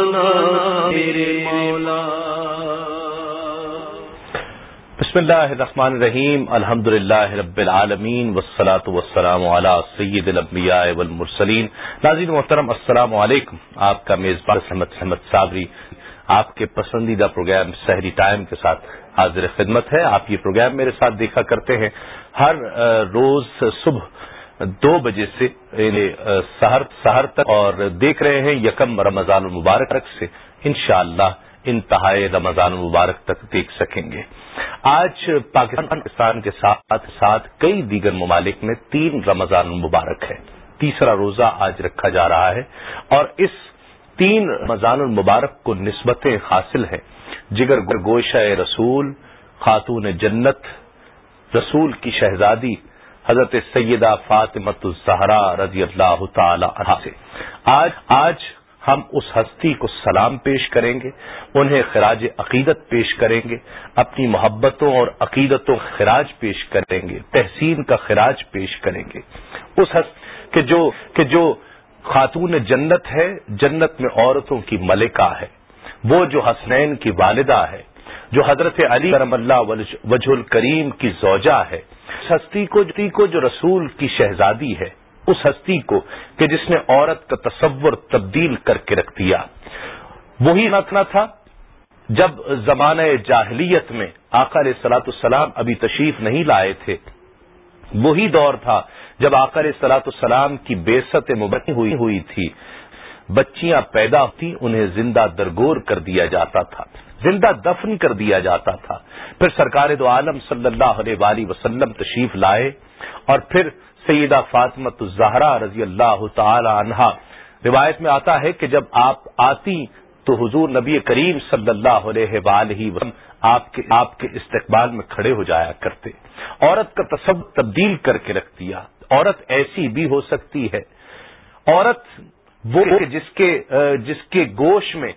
بسم اللہ الرحمن الرحیم۔ الحمد للہ رب العالمین۔ وسلاۃ وسلام علی سید الانبیاء والمرسلین۔ ناظرین محترم، السلام علیکم۔ آپ کا میزبان احمد احمد صابری آپ کے پسندیدہ پروگرام سحری ٹائم کے ساتھ حاضر خدمت ہے۔ آپ یہ پروگرام میرے ساتھ دیکھا کرتے ہیں۔ ہر روز صبح دو بجے سے یعنی سہر تک، اور دیکھ رہے ہیں یکم رمضان المبارک تک سے، انشاءاللہ اللہ انتہائی رمضان المبارک تک دیکھ سکیں گے۔ آج پاکستان کے ساتھ ساتھ کئی دیگر ممالک میں تین رمضان المبارک ہے تیسرا روزہ آج رکھا جا رہا ہے، اور اس تین رمضان المبارک کو نسبتیں حاصل ہیں۔ جگر گوشہ رسول، خاتون جنت، رسول کی شہزادی حضرت سیدہ فاطمت الزہرا رضی اللہ تعالی عنہ سے۔ آج آج ہم اس ہستی کو سلام پیش کریں گے، انہیں خراج عقیدت پیش کریں گے، اپنی محبتوں اور عقیدتوں خراج پیش کریں گے، تحسین کا خراج پیش کریں گے۔ اس کہ جو کہ جو خاتون جنت ہے، جنت میں عورتوں کی ملکہ ہے۔ وہ جو حسنین کی والدہ ہے، جو حضرت علی کرم اللہ وجہ الکریم کی زوجہ ہے۔ ہستی کو جو رسول کی شہزادی ہے، اس ہستی کو کہ جس نے عورت کا تصور تبدیل کر کے رکھ دیا۔ وہی رکھنا تھا جب زمانہ جاہلیت میں آکر سلاۃ السلام ابھی تشریف نہیں لائے تھے۔ وہی دور تھا جب آکر سلاۃ السلام کی بےست مبنی ہوئی ہوئی تھی۔ بچیاں پیدا ہوتی، انہیں زندہ درگور کر دیا جاتا تھا۔ زندہ دفن کر دیا جاتا تھا۔ پھر سرکار دو عالم صلی اللہ علیہ وسلم تشریف لائے اور پھر سیدہ فاطمت الزہرا رضی اللہ تعالی عنہا۔ روایت میں آتا ہے کہ جب آپ آتی تو حضور نبی کریم صلی اللہ علیہ وآلہ وسلم آپ کے آپ کے استقبال میں کھڑے ہو جایا کرتے۔ عورت کا تصور تبدیل کر کے رکھ دیا۔ عورت ایسی بھی ہو سکتی ہے۔ عورت وہ جس کے جس کے گوش میں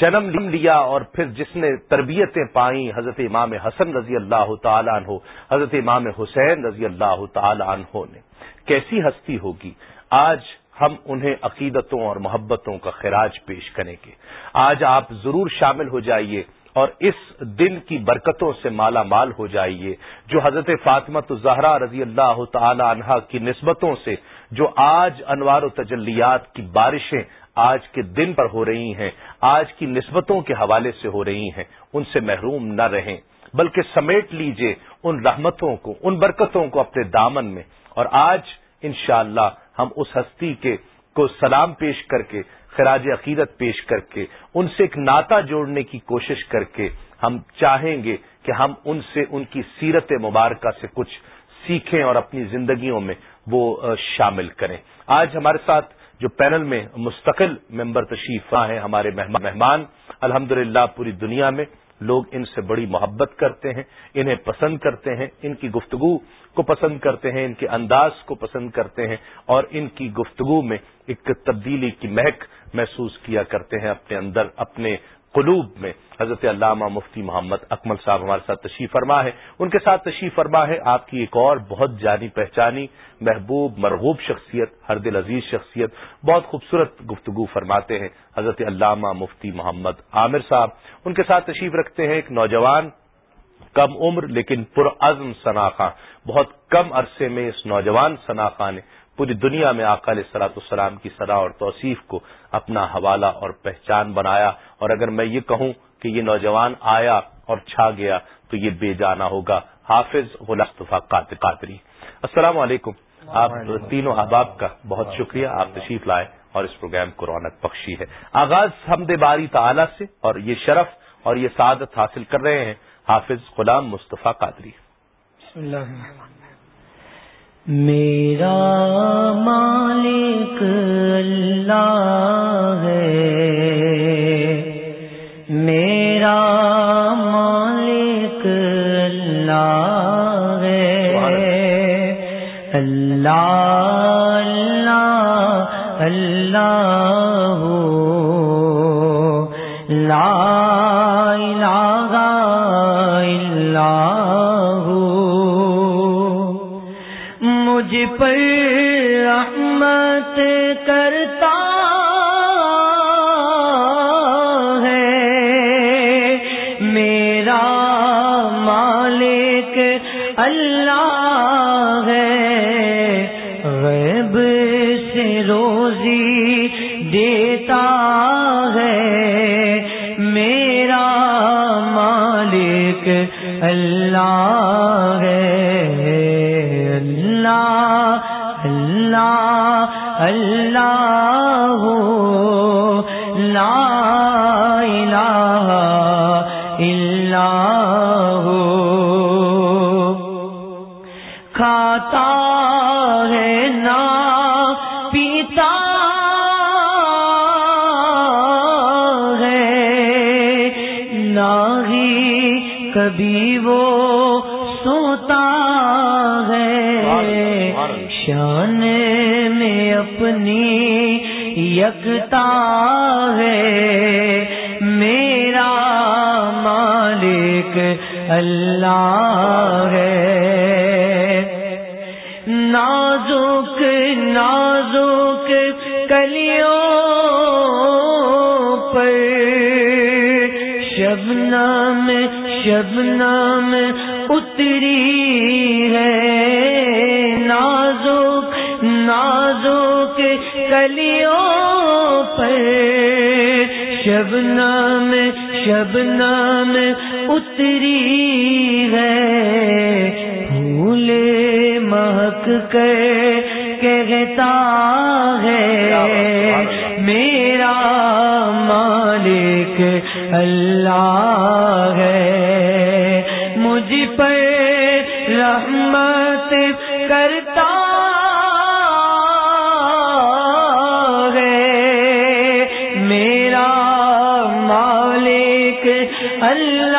جنم لیا اور پھر جس نے تربیتیں پائیں، حضرت امام حسن رضی اللہ تعالیٰ عنہ، حضرت امام حسین رضی اللہ تعالیٰ عنہ نے۔ کیسی ہستی ہوگی؟ آج ہم انہیں عقیدتوں اور محبتوں کا خراج پیش کریں گے۔ آج آپ ضرور شامل ہو جائیے اور اس دن کی برکتوں سے مالا مال ہو جائیے، جو حضرت فاطمت الزہرا رضی اللہ تعالی عنہا کی نسبتوں سے، جو آج انوار و تجلیات کی بارشیں آج کے دن پر ہو رہی ہیں، آج کی نسبتوں کے حوالے سے ہو رہی ہیں۔ ان سے محروم نہ رہیں، بلکہ سمیٹ لیجیے ان رحمتوں کو، ان برکتوں کو اپنے دامن میں۔ اور آج انشاءاللہ اللہ ہم اس ہستی کے، کو سلام پیش کر کے، خراج عقیدت پیش کر کے، ان سے ایک ناتا جوڑنے کی کوشش کر کے ہم چاہیں گے کہ ہم ان سے، ان کی سیرت مبارکہ سے کچھ سیکھیں اور اپنی زندگیوں میں وہ شامل کریں۔ آج ہمارے ساتھ جو پینل میں مستقل ممبر تشریف ہیں ہمارے مہمان الحمد پوری دنیا میں لوگ ان سے بڑی محبت کرتے ہیں، انہیں پسند کرتے ہیں، ان کی گفتگو کو پسند کرتے ہیں، ان کے انداز کو پسند کرتے ہیں اور ان کی گفتگو میں ایک تبدیلی کی مہک محسوس کیا کرتے ہیں اپنے اندر، اپنے قلوب میں حضرت علامہ مفتی محمد اکمل صاحب ہمارے ساتھ تشریف فرما ہے۔ ان کے ساتھ تشریف فرما ہے۔ آپ کی ایک اور بہت جانی پہچانی، محبوب، مرغوب شخصیت، ہر دل عزیز شخصیت، بہت خوبصورت گفتگو فرماتے ہیں حضرت علامہ مفتی محمد عامر صاحب۔ ان کے ساتھ تشریف رکھتے ہیں ایک نوجوان، کم عمر لیکن پرعزم ثناخواں بہت کم عرصے میں اس نوجوان ثناخواں نے پوری دنیا میں اقال سلاط السلام کی صلاح اور توصیف کو اپنا حوالہ اور پہچان بنایا اور اگر میں یہ کہوں کہ یہ نوجوان آیا اور چھا گیا تو یہ بے جانا ہوگا۔ حافظ غلطفا قاتری السلام علیکم۔ آپ تینوں احباب کا بہت شکریہ۔ آپ تشریف لائے اور اس پروگرام کو رونق بخشی ہے۔ آغاز حمد باری تعالی سے اور یہ شرف اور یہ سعادت حاصل کر رہے ہیں حافظ غلام مصطفیٰ قادری میرا مالک اللہ ہے۔ میرا مالک اللہ ہے۔ اللہ اللہ اللہ لا الہ الا اللہ۔ پر رحمت کرتا ہے۔ میرا مالک اللہ ہے۔ غیب سے روزی دیتا اللہ یکتا ہے میرا مالک اللہ ہے۔ نازک نازک کلیوں پر شبنم شبنم پر۔ شبنم شبنم اتری ہے۔ پھول مہک کر کہتا ہے؟ میرا مالک اللہ۔ اللہ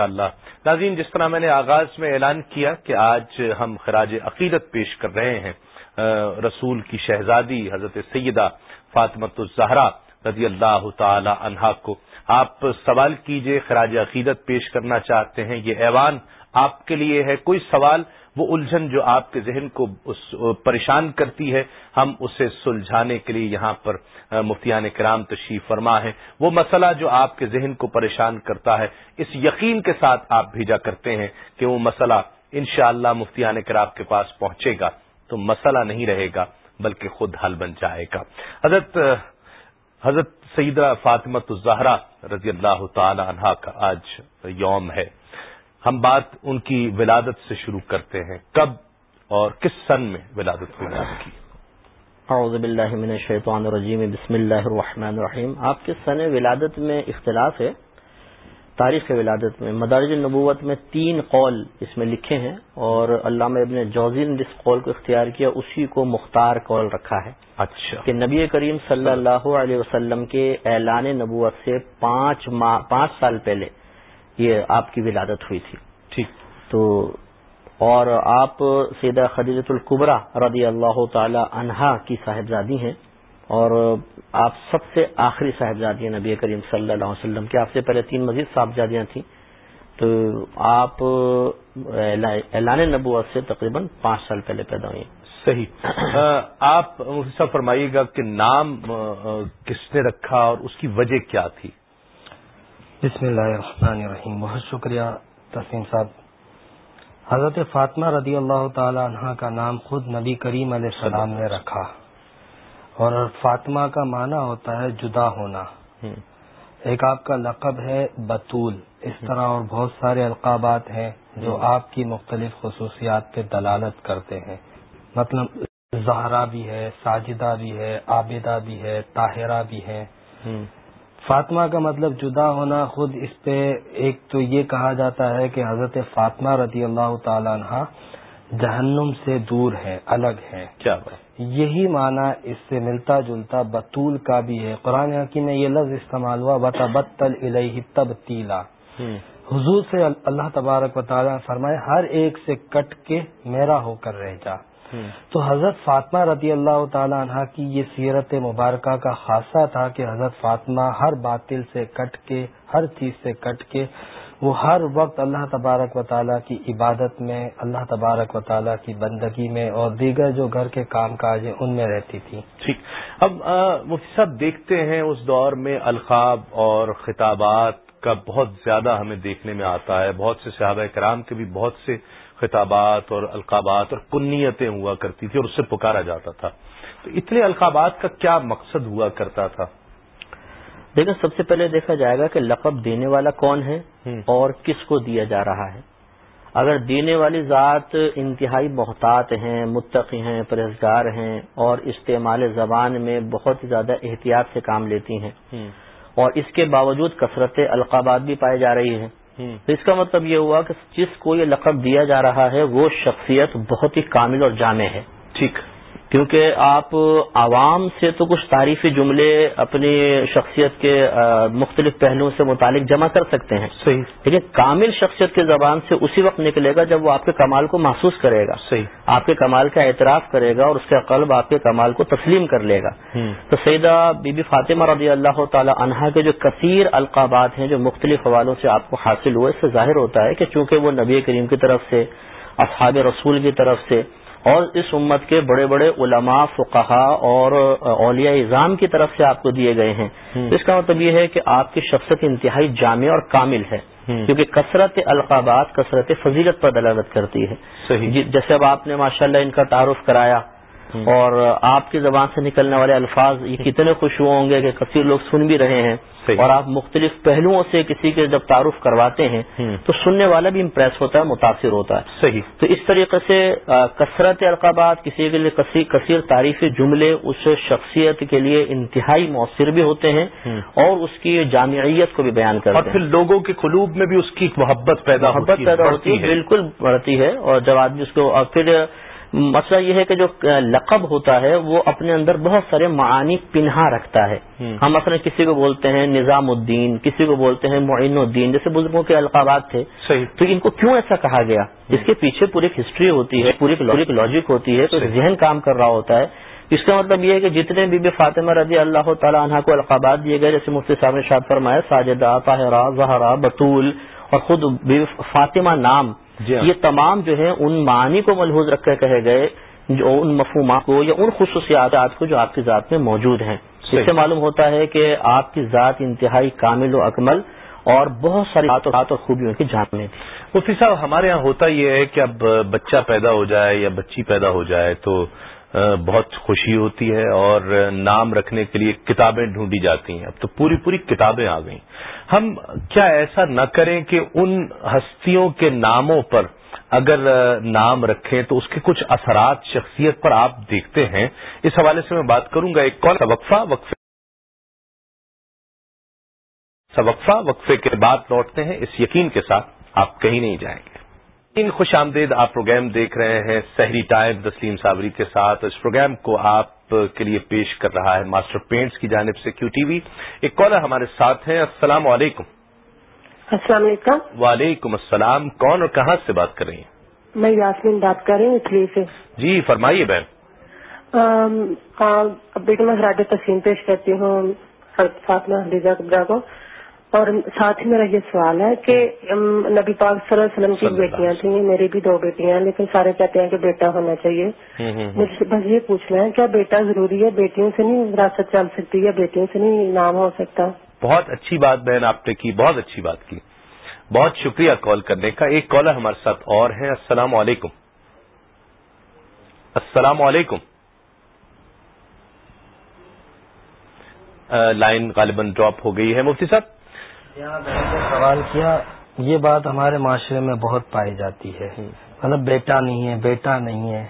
اللہ اللہ ناظرین، جس طرح میں نے آغاز میں اعلان کیا کہ آج ہم خراج عقیدت پیش کر رہے ہیں رسول کی شہزادی حضرت سیدہ فاطمت الزہرا۔ رضی اللہ تعالی عنہا کو۔ آپ سوال کیجیے، خراج عقیدت پیش کرنا چاہتے ہیں، یہ ایوان آپ کے لیے ہے۔ کوئی سوال، وہ الجھن جو آپ کے ذہن کو پریشان کرتی ہے، ہم اسے سلجھانے کے لیے یہاں پر مفتیان کرام تشریف فرما ہے وہ مسئلہ جو آپ کے ذہن کو پریشان کرتا ہے، اس یقین کے ساتھ آپ بھیجا کرتے ہیں کہ وہ مسئلہ انشاءاللہ اللہ مفتیان کرام کے پاس پہنچے گا۔ تو مسئلہ نہیں رہے گا، بلکہ خود حل بن جائے گا۔ حضرت حضرت سیدہ فاطمت الزہرا رضی اللہ تعالی عنہا کا آج یوم ہے۔ ہم بات ان کی ولادت سے شروع کرتے ہیں۔ کب اور کس سن میں ولادت ہوئی آپ کی؟ اعوذ باللہ من الشیطان الرجیم۔ بسم اللہ الرحمن الرحیم۔ آپ کے سن ولادت میں اختلاف ہے۔ تاریخ ولادت میں مدارج النبوت میں تین قول اس میں لکھے ہیں اور علامہ ابن جوزی نے جس قول کو اختیار کیا اسی کو مختار قول رکھا ہے۔ اچھا۔ کہ نبی کریم صلی اللہ علیہ وسلم کے اعلان نبوت سے پانچ ماہ پانچ سال پہلے یہ آپ کی ولادت ہوئی تھی۔ ٹھیک۔ تو اور آپ سیدہ خدیجت القبرا رضی اللہ تعالی عنہا کی صاحبزادی ہیں۔ اور آپ سب سے آخری صاحبزادی ہیں نبی کریم صلی اللہ علیہ وسلم کی آپ سے پہلے تین مزید صاحبزادیاں تھیں تو آپ اعلان نبوت سے تقریباً پانچ سال پہلے پیدا ہوئی صحیح۔ آپ صاحب فرمائیے گا کہ نام کس نے رکھا اور اس کی وجہ کیا تھی؟ بسم اللہ الرحمن الرحیم۔ بہت شکریہ تسیم صاحب۔ حضرت فاطمہ رضی اللہ تعالی عنہ کا نام خود نبی کریم علیہ السلام نے رکھا۔ اور فاطمہ کا معنی ہوتا ہے جدا ہونا۔ ایک آپ کا لقب ہے بطول۔ اس طرح اور بہت سارے القابات ہیں جو آپ کی مختلف خصوصیات پہ دلالت کرتے ہیں۔ مطلب زہرا بھی ہے ساجدہ بھی ہے عابدہ بھی ہے طاہرہ بھی ہے۔ فاطمہ کا مطلب جدا ہونا خود اس پہ ایک تو یہ کہا جاتا ہے کہ حضرت فاطمہ رضی اللہ تعالی عنہ جہنم سے دور ہے الگ ہے کیا یہی معنی اس سے ملتا جلتا بطول کا بھی ہے۔ قرآن حکیم میں یہ لفظ استعمال ہوا بتا بتل الہ تب تیلا حضور سے اللہ تبارک و تعالیٰ فرمائے ہر ایک سے کٹ کے میرا ہو کر رہ جا. تو حضرت فاطمہ رضی اللہ تعالی عنہ کی یہ سیرت مبارکہ کا خاصہ تھا کہ حضرت فاطمہ ہر باطل سے کٹ کے ہر چیز سے کٹ کے وہ ہر وقت اللہ تبارک و تعالیٰ کی عبادت میں اللہ تبارک و تعالیٰ کی بندگی میں اور دیگر جو گھر کے کام کاج ہیں ان میں رہتی تھی۔ ٹھیک۔ اب مفتی صاحب دیکھتے ہیں اس دور میں الخاب اور خطابات کا بہت زیادہ ہمیں دیکھنے میں آتا ہے۔ بہت سے صحابہ کرام کے بھی بہت سے خطابات اور القابات اور کنیتیں ہوا کرتی تھی اور اس سے پکارا جاتا تھا۔ تو اتنے القابات کا کیا مقصد ہوا کرتا تھا؟ دیکھیں سب سے پہلے دیکھا جائے گا کہ لقب دینے والا کون ہے؟ اور کس کو دیا جا رہا ہے؟ اگر دینے والی ذات انتہائی محتاط ہیں متقی ہیں پرہزگار ہیں اور استعمال زبان میں بہت زیادہ احتیاط سے کام لیتی ہیں اور اس کے باوجود کثرت القابات بھی پائی جا رہی ہیں۔ تو اس کا مطلب یہ ہوا کہ جس کو یہ لقب دیا جا رہا ہے وہ شخصیت بہت ہی کامل اور جامع ہے۔ ٹھیک۔ کیونکہ آپ عوام سے تو کچھ تعریفی جملے اپنی شخصیت کے مختلف پہلوؤں سے متعلق جمع کر سکتے ہیں۔ صحیح۔ لیکن کامل شخصیت کی زبان سے اسی وقت نکلے گا جب وہ آپ کے کمال کو محسوس کرے گا۔ صحیح۔ آپ کے کمال کا اعتراف کرے گا اور اس کا قلب آپ کے کمال کو تسلیم کر لے گا۔ تو سیدہ بی بی فاطمہ رضی اللہ تعالی عنہا کے جو کثیر القابات ہیں جو مختلف حوالوں سے آپ کو حاصل ہوئے اس سے ظاہر ہوتا ہے کہ چونکہ وہ نبی کریم کی طرف سے اصحاب رسول کی طرف سے اور اس امت کے بڑے بڑے علماء فقہا اور اولیاء اظام کی طرف سے آپ کو دیے گئے ہیں۔ اس کا مطلب یہ ہے کہ آپ کی شخصیت انتہائی جامع اور کامل ہے۔ کیونکہ کثرت القابات کثرت فضیلت پر دلالت کرتی ہے۔ جی، جیسے اب آپ نے ماشاءاللہ ان کا تعارف کرایا۔ اور آپ کی زبان سے نکلنے والے الفاظ یہ کتنے خوش ہوں گے کہ کثیر لوگ سن بھی رہے ہیں اور آپ مختلف پہلوؤں سے کسی کے جب تعارف کرواتے ہیں تو سننے والا بھی امپریس ہوتا ہے متاثر ہوتا ہے۔ صحیح۔ تو اس طریقے سے کثرت القابات کسی کے لیے کثیر تعریفی جملے اس شخصیت کے لیے انتہائی مؤثر بھی ہوتے ہیں اور اس کی جامعیت کو بھی بیان کرتے ہیں۔ اور پھر لوگوں کے قلوب میں بھی اس کی محبت پیدا محبت پیدا ہوتی ہے۔ بالکل بڑھتی ہے۔ اور جب آدمی اس کو اور پھر مسئلہ یہ ہے کہ جو لقب ہوتا ہے وہ اپنے اندر بہت سارے معانی پنہا رکھتا ہے۔ ہم۔ مثلا کسی کو بولتے ہیں نظام الدین کسی کو بولتے ہیں معین الدین جیسے بزرگوں کے القابات تھے۔ تو ان کو کیوں ایسا کہا گیا؟ اس کے پیچھے پوری ہسٹری ہوتی ہے پوری لاجک ہوتی ہے تو ذہن کام کر رہا ہوتا ہے۔ اس کا مطلب یہ ہے کہ جتنے بی بی فاطمہ رضی اللہ تعالیٰ عنہ کو القابات دیے گئے جیسے مفتی صاحب نے شاد فرمایا ساجدہ طاہرہ زہرا بطول اور خود بی فاطمہ نام۔ یہ تمام جو ہے ان معنی کو ملحوظ رکھ کر کہے گئے جو ان مفہومات کو یا ان خصوصیات کو جو آپ کی ذات میں موجود ہیں۔ اس سے معلوم ہوتا ہے کہ آپ کی ذات انتہائی کامل و اکمل اور بہت ساری اور خوبیوں کی جانچ میں مفتی صاحب ہمارے یہاں ہوتا یہ ہے کہ اب بچہ پیدا ہو جائے یا بچی پیدا ہو جائے تو بہت خوشی ہوتی ہے اور نام رکھنے کے لیے کتابیں ڈھونڈی جاتی ہیں۔ اب تو پوری پوری کتابیں آ گئیں۔ ہم کیا ایسا نہ کریں کہ ان ہستیوں کے ناموں پر اگر نام رکھیں تو اس کے کچھ اثرات، شخصیت پر آپ دیکھتے ہیں۔ اس حوالے سے میں بات کروں گا۔ ایک کون وقفہ؟ وقفے وقفہ، وقفے کے بعد لوٹتے ہیں۔ اس یقین کے ساتھ آپ کہیں نہیں جائیں۔ گے ان خوش آمدید آپ پروگرام دیکھ رہے ہیں سحری ٹائم تسلیم صابری کے ساتھ۔ اس پروگرام کو آپ کے لیے پیش کر رہا ہے ماسٹر پینٹس کی جانب سے کیو ٹی وی۔ ایک کالر ہمارے ساتھ ہیں۔ السلام علیکم۔ السلام علیکم۔ وعلیکم السلام۔ کون اور کہاں سے بات کر رہی ہیں؟ میں یاسمین بات کر رہی ہوں اٹلی سے۔ جی فرمائیے بہن۔ بیٹے میں خراج تسلیم پیش کرتی ہوں فاطمہ کو۔ اور ساتھ ہی میرا یہ سوال ہے کہ نبی پاک صلی اللہ علیہ وسلم کی بیٹیاں تھیں میری بھی دو بیٹیاں ہیں لیکن سارے کہتے ہیں کہ بیٹا ہونا چاہیے۔ مجھ سے بس یہ پوچھنا ہے کیا بیٹا ضروری ہے؟ بیٹیوں سے نہیں وراثت چل سکتی یا بیٹیوں سے نہیں نام ہو سکتا؟ بہت اچھی بات بہن آپ نے کی بہت اچھی بات کی۔ بہت شکریہ کال کرنے کا۔ ایک کالر ہمارے ساتھ اور ہے السلام علیکم۔ السلام علیکم۔ لائن غالباً ڈراپ ہو گئی ہے۔ مفتی صاحب؟ یہاں بہن نے سوال کیا یہ بات ہمارے معاشرے میں بہت پائی جاتی ہے۔ مطلب بیٹا نہیں ہے بیٹا نہیں ہے۔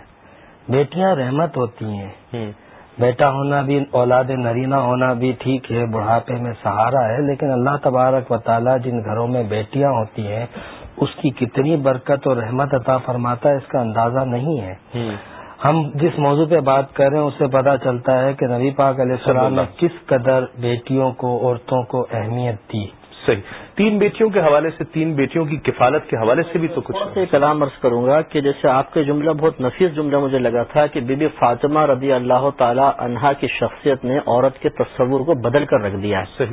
بیٹیاں رحمت ہوتی ہیں۔ بیٹا ہونا بھی اولاد نرینہ ہونا بھی ٹھیک ہے بڑھاپے میں سہارا ہے لیکن اللہ تبارک و تعالیٰ جن گھروں میں بیٹیاں ہوتی ہیں اس کی کتنی برکت اور رحمت عطا فرماتا ہے اس کا اندازہ نہیں ہے۔ ہم جس موضوع پہ بات کر رہے ہیں اس سے پتہ چلتا ہے کہ نبی پاک علیہ السلام نے کس قدر بیٹیوں کو عورتوں کو اہمیت دی۔ صحیح۔ تین بیٹیوں کے حوالے سے تین بیٹیوں کی کفالت کے حوالے سے بھی تو کچھ سے کلام عرض کروں گا کہ جیسے آپ کا جملہ بہت نفیس جملہ مجھے لگا تھا کہ بی بی فاطمہ رضی اللہ تعالی عنہا کی شخصیت نے عورت کے تصور کو بدل کر رکھ دیا ہے۔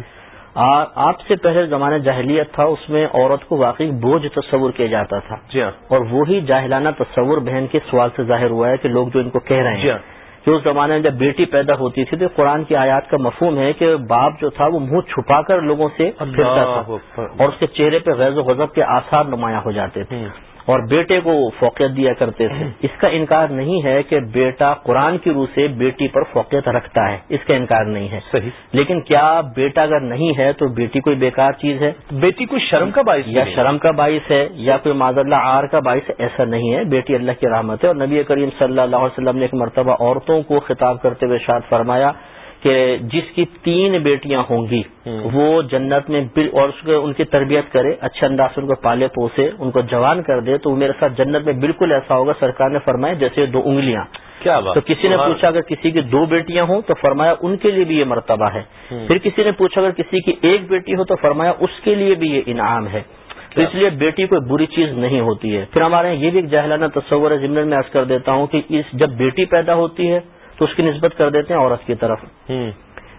آپ سے پہلے زمانہ جاہلیت تھا اس میں عورت کو واقعی بوجھ تصور کیا جاتا تھا۔ جی ہاں۔ اور وہی جاہلانہ تصور بہن کے سوال سے ظاہر ہوا ہے کہ لوگ جو ان کو کہہ رہے جی ہیں ہاں۔ کہ اس زمانے میں جب بیٹی پیدا ہوتی تھی تو قرآن کی آیات کا مفہوم ہے کہ باپ جو تھا وہ منہ چھپا کر لوگوں سے پھرتا تھا۔ اور اس کے چہرے پہ غیظ و غضب کے آثار نمایاں ہو جاتے تھے اور بیٹے کو فوقیت دیا کرتے تھے۔ اس کا انکار نہیں ہے کہ بیٹا قرآن کی روح سے بیٹی پر فوقیت رکھتا ہے۔ اس کا انکار نہیں ہے۔ صحیح۔ لیکن کیا بیٹا اگر نہیں ہے تو بیٹی کوئی بیکار چیز ہے؟ بیٹی کو شرم کا باعث یا۔ شرم کا باعث ہے یا کوئی معذ اللہ آر کا باعث ایسا نہیں ہے۔ بیٹی اللہ کی رحمت ہے۔ اور نبی کریم صلی اللہ علیہ وسلم نے ایک مرتبہ عورتوں کو خطاب کرتے ہوئے شاد فرمایا کہ جس کی تین بیٹیاں ہوں گی وہ جنت میں اور اس کو ان کی تربیت کرے اچھے انداز سے ان کو پالے پوسے ان کو جوان کر دے تو میرے ساتھ جنت میں بالکل ایسا ہوگا سرکار نے فرمایا جیسے دو انگلیاں۔ کیا بات۔ تو کسی نے پوچھا اگر کسی کی دو بیٹیاں ہوں تو فرمایا ان کے لیے بھی یہ مرتبہ ہے۔ پھر کسی نے پوچھا اگر کسی کی ایک بیٹی ہو تو فرمایا اس کے لیے بھی یہ انعام ہے۔ تو اس لیے بیٹی کوئی بری چیز نہیں ہوتی ہے۔ پھر ہمارے یہ بھی ایک جہلانہ تصور ہے ضمن میں عرض کر دیتا ہوں کہ اس جب بیٹی پیدا ہوتی ہے تو اس کی نسبت کر دیتے ہیں عورت کی طرف۔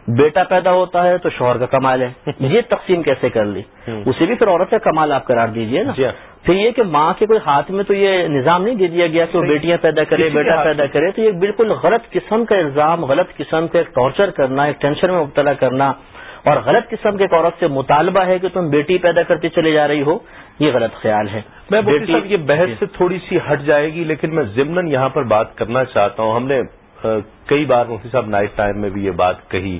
بیٹا پیدا ہوتا ہے تو شوہر کا کمال ہے۔ یہ تقسیم کیسے کر لی؟ اسے بھی پھر عورت کا کمال آپ قرار دیجیے نا۔ جی۔ پھر یہ کہ ماں کے کوئی ہاتھ میں تو یہ نظام نہیں دے دیا گیا کہ وہ بیٹیاں پیدا کرے بیٹا پیدا۔ کرے۔ تو یہ بالکل غلط قسم کا الزام غلط قسم کا ایک ٹارچر کرنا ایک ٹینشن میں مبتلا کرنا اور غلط قسم کے ایک عورت سے مطالبہ ہے کہ تم بیٹی پیدا کرتی چلی جا رہی ہو یہ غلط خیال ہے۔ میں مفتی بیٹی- صاحب یہ بحث سے تھوڑی سی ہٹ جائے گی لیکن میں ضمن یہاں پر بات کرنا چاہتا ہوں۔ ہم نے کئی بار مفتی صاحب نائٹ ٹائم میں بھی یہ بات کہی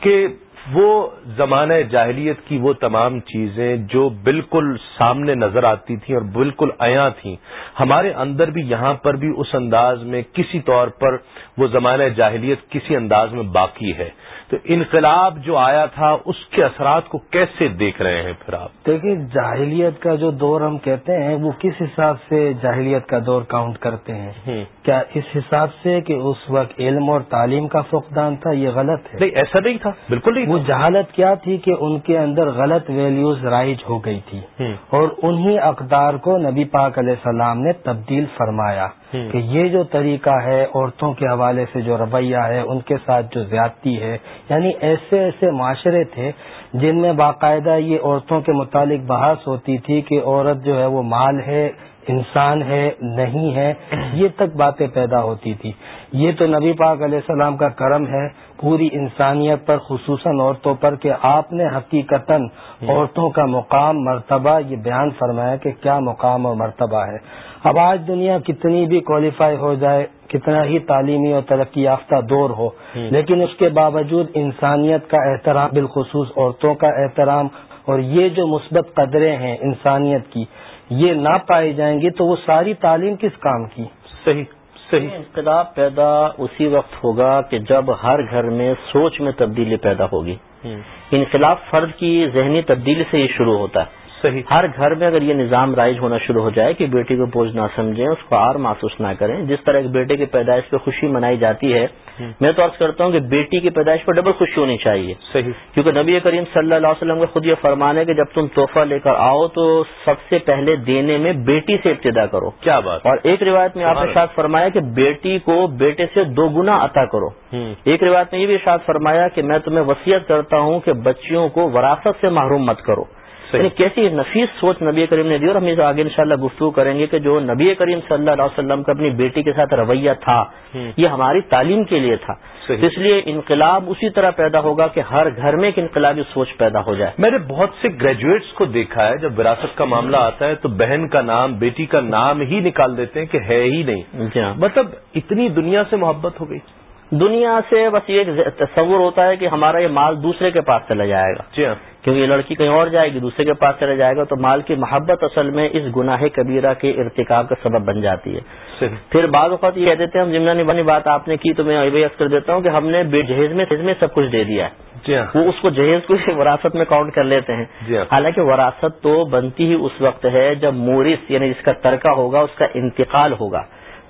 کہ وہ زمانہ جاہلیت کی وہ تمام چیزیں جو بالکل سامنے نظر آتی تھیں اور بالکل عیاں تھیں، ہمارے اندر بھی یہاں پر بھی اس انداز میں کسی طور پر وہ زمانہ جاہلیت کسی انداز میں باقی ہے۔ تو انقلاب جو آیا تھا اس کے اثرات کو کیسے دیکھ رہے ہیں پھر آپ؟ دیکھیے جاہلیت کا جو دور ہم کہتے ہیں وہ کس حساب سے جاہلیت کا دور کاؤنٹ کرتے ہیں؟ کیا اس حساب سے کہ اس وقت علم اور تعلیم کا فقدان تھا؟ یہ غلط ہے۔ نہیں ایسا نہیں تھا بالکل نہیں وہ جہالت کیا تھی کہ ان کے اندر غلط ویلیوز رائج ہو گئی تھی۔ اور انہی اقدار کو نبی پاک علیہ السلام نے تبدیل فرمایا۔ کہ یہ جو طریقہ ہے عورتوں کے حوالے سے جو رویہ ہے ان کے ساتھ جو زیادتی ہے یعنی ایسے ایسے معاشرے تھے جن میں باقاعدہ یہ عورتوں کے متعلق بحث ہوتی تھی کہ عورت جو ہے وہ مال ہے انسان ہے نہیں ہے یہ تک باتیں پیدا ہوتی تھی۔ یہ تو نبی پاک علیہ السلام کا کرم ہے پوری انسانیت پر خصوصاً عورتوں پر کہ آپ نے حقیقتاً عورتوں کا مقام مرتبہ یہ بیان فرمایا کہ کیا مقام اور مرتبہ ہے۔ اب آج دنیا کتنی بھی کوالیفائی ہو جائے کتنا ہی تعلیمی اور ترقی یافتہ دور ہو لیکن اس کے باوجود انسانیت کا احترام بالخصوص عورتوں کا احترام اور یہ جو مثبت قدریں ہیں انسانیت کی یہ نہ پائی جائیں گی تو وہ ساری تعلیم کس کام کی؟ صحیح صحیح۔ انقلاب پیدا اسی وقت ہوگا کہ جب ہر گھر میں سوچ میں تبدیلی پیدا ہوگی۔ انقلاب فرد کی ذہنی تبدیلی سے ہی شروع ہوتا ہے۔ صحیح۔ ہر گھر میں اگر یہ نظام رائج ہونا شروع ہو جائے کہ بیٹی کو بوجھ نہ سمجھیں اس کو آر محسوس نہ کریں جس طرح ایک بیٹے کی پیدائش پہ خوشی منائی جاتی ہے میں تو عرض کرتا ہوں کہ بیٹی کی پیدائش پر ڈبل خوشی ہونی چاہیے۔ صحیح۔ کیونکہ نبی کریم صلی اللہ علیہ وسلم کا خود یہ فرمان ہے کہ جب تم تحفہ لے کر آؤ تو سب سے پہلے دینے میں بیٹی سے ابتدا کرو۔ کیا بات۔ اور ایک روایت میں آپ نے شاد فرمایا کہ بیٹی کو بیٹے سے دو گنا عطا کرو۔ ایک روایت میں یہ بھی ارشاد فرمایا کہ میں تمہیں وصیت کرتا ہوں کہ بچیوں کو وراثت سے محروم مت کرو۔ یعنی کیسی نفیس سوچ نبی کریم نے دی اور ہم اس آگے انشاءاللہ گفتگو کریں گے کہ جو نبی کریم صلی اللہ علیہ وسلم کا اپنی بیٹی کے ساتھ رویہ تھا۔ یہ ہماری تعلیم کے لیے تھا۔ اس لیے انقلاب اسی طرح پیدا ہوگا کہ ہر گھر میں ایک انقلابی سوچ پیدا ہو جائے۔ میں نے بہت سے گریجویٹس کو دیکھا ہے جب وراثت کا معاملہ آتا ہے تو بہن کا نام بیٹی کا نام ہی نکال دیتے ہیں کہ ہے ہی نہیں۔ جی ہاں۔ مطلب اتنی دنیا سے محبت ہو گئی۔ دنیا سے بس یہ تصور ہوتا ہے کہ ہمارا یہ مال دوسرے کے پاس چلا جائے گا۔ جی ہاں۔ کیونکہ یہ لڑکی کہیں اور جائے گی دوسرے کے پاس چلا جائے گا تو مال کی محبت اصل میں اس گناہ کبیرہ کے ارتکاب کا سبب بن جاتی ہے۔ پھر بعض اوقات یہ کہہ دیتے ہیں ہم جمنا نبانی بات آپ نے کی تو میں یہ کر دیتا ہوں کہ ہم نے بے جہیز میں جہیز میں سب کچھ دے دیا ہے۔ جی ہاں۔ وہ اس کو جہیز کو وراثت میں کاؤنٹ کر لیتے ہیں۔ جی ہاں۔ حالانکہ وراثت تو بنتی ہی اس وقت ہے جب مورث یعنی جس کا ترکہ ہوگا اس کا انتقال ہوگا۔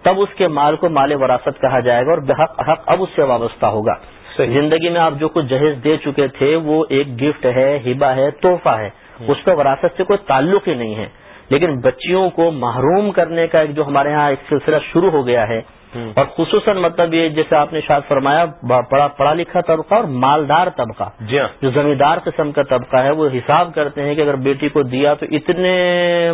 تب اس کے مال کو مال وراثت کہا جائے گا اور بحق حق اب اس سے وابستہ ہوگا۔ زندگی میں آپ جو کچھ جہیز دے چکے تھے وہ ایک گفٹ ہے ہبا ہے تحفہ ہے۔ اس پہ وراثت سے کوئی تعلق ہی نہیں ہے۔ لیکن بچیوں کو محروم کرنے کا ایک جو ہمارے ہاں ایک سلسلہ شروع ہو گیا ہے۔ اور خصوصاً مطلب یہ جیسے آپ نے شاید فرمایا پڑھا پڑھا لکھا طبقہ اور مالدار طبقہ۔ جی ہاں۔ جو زمیندار قسم کا طبقہ ہے وہ حساب کرتے ہیں کہ اگر بیٹی کو دیا تو اتنے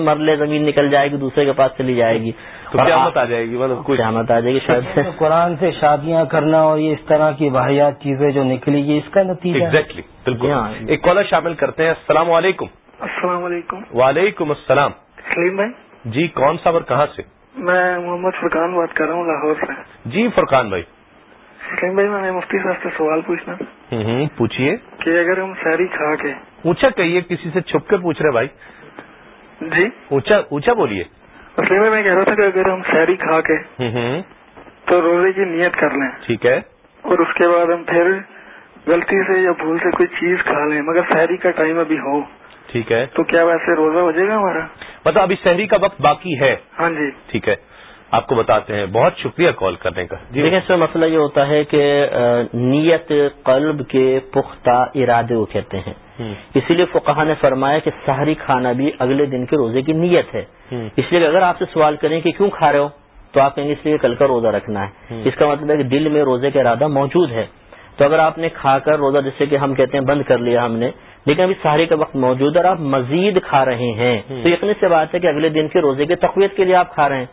مرلے زمین نکل جائے گی دوسرے کے پاس چلی جائے گی۔ تو قیامت آ- جائے گی مطلب کچھ قیامت آ جائے گی شاید۔ قرآن سے شادیاں کرنا اور یہ اس طرح کی واحیات چیزیں جو نکلی یہ اس کا نتیجہ ایگزیکٹلی بالکل۔ جی ہاں۔ ایک کالر شامل کرتے ہیں۔ السلام علیکم۔ السلام علیکم۔ وعلیکم السلام۔ سلیم بھائی۔ جی کون سا اور کہاں سے؟ میں محمد فرقان بات کر رہا ہوں لاہور سے۔ جی فرقان بھائی۔ سلیم بھائی میں نے مفتی صاحب سے سوال پوچھنا۔ پوچھیے کہ اگر ہم ساری کھا کے اونچا کہیے کسی سے چھپ کے پوچھ رہے بھائی۔ جی؟ اونچا اونچا بولیے۔ سلیم بھائی میں کہہ رہا تھا کہ اگر ہم ساری کھا کے تو روزے کی نیت کر لیں۔ ٹھیک ہے۔ اور اس کے بعد ہم پھر غلطی سے یا بھول سے کوئی چیز کھا لیں مگر سحری کا ٹائم ابھی ہو۔ ٹھیک ہے۔ تو کیا ویسے روزہ ہو جائے گا ہمارا؟ مطلب ابھی شہری کا وقت باقی ہے۔ ہاں جی۔ ٹھیک ہے۔ آپ کو بتاتے ہیں۔ بہت شکریہ کال کرنے کا۔ جی۔ دیکھیں اس میں مسئلہ یہ ہوتا ہے کہ نیت قلب کے پختہ ارادے کو کہتے ہیں اسی لیے فقہ نے فرمایا کہ سحری کھانا بھی اگلے دن کے روزے کی نیت ہے۔ اس لیے اگر آپ سے سوال کریں کہ کیوں کھا رہے ہو تو آپ کہیں گے اس لیے کل کا روزہ رکھنا ہے۔ اس کا مطلب ہے کہ دل میں روزے کا ارادہ موجود ہے۔ تو اگر آپ نے کھا کر روزہ جیسے کہ ہم کہتے ہیں بند کر لیا ہم نے لیکن ابھی سحری کا وقت موجود ہے اور آپ مزید کھا رہے ہیں۔ تو یقینی سے بات ہے کہ اگلے دن کے روزے کی تقویت کے لیے آپ کھا رہے ہیں۔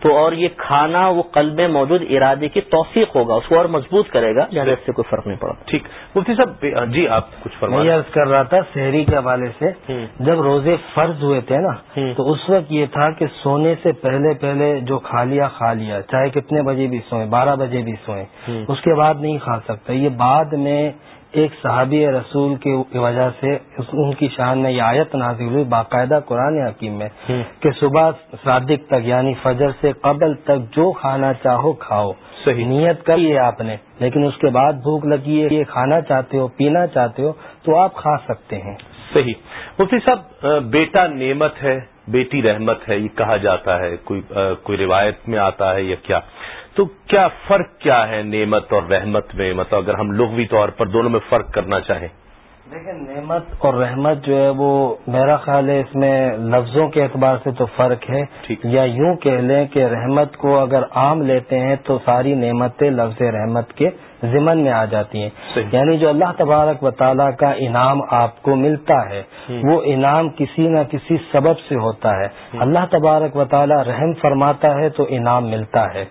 تو اور یہ کھانا وہ قلب میں موجود ارادے کی توثیق ہوگا اس کو اور مضبوط کرے گا لہٰذا اس سے کوئی فرق نہیں پڑا۔ ٹھیک۔ مفتی صاحب جی آپ کچھ میں فرما یہ عرض کر رہا تھا شہری کے حوالے سے۔ جب روزے فرض ہوئے تھے نا۔ تو اس وقت یہ تھا کہ سونے سے پہلے پہلے جو کھا لیا کھا لیا۔ چاہے کتنے بجے بھی سوئیں بارہ بجے بھی سوئیں۔ اس کے بعد نہیں کھا سکتا یہ بعد میں ایک صحابی رسول کی وجہ سے ان کی شان میں یہ آیت نازل ہوئی باقاعدہ قرآن حکیم میں۔ کہ صبح صادق تک یعنی فجر سے قبل تک جو کھانا چاہو کھاؤ۔ صحیح. نیت کری ہے آپ نے لیکن اس کے بعد بھوک لگی ہے یہ کھانا چاہتے ہو پینا چاہتے ہو تو آپ کھا سکتے ہیں۔ صحیح۔ مفتی صاحب بیٹا نعمت ہے بیٹی رحمت ہے یہ کہا جاتا ہے کوئی کوئی روایت میں آتا ہے یا کیا؟ تو کیا فرق کیا ہے نعمت اور رحمت میں مطلب اگر ہم لغوی طور پر دونوں میں فرق کرنا چاہیں دیکھیں نعمت اور رحمت جو ہے وہ میرا خیال ہے اس میں لفظوں کے اعتبار سے تو فرق ہے۔ یا یوں کہہ لیں کہ رحمت کو اگر عام لیتے ہیں تو ساری نعمتیں لفظ رحمت کے ضمن میں آ جاتی ہیں۔ یعنی جو اللہ تبارک و تعالیٰ کا انعام آپ کو ملتا ہے۔ وہ انعام کسی نہ کسی سبب سے ہوتا ہے اللہ تبارک و تعالیٰ رحم فرماتا ہے تو انعام ملتا ہے۔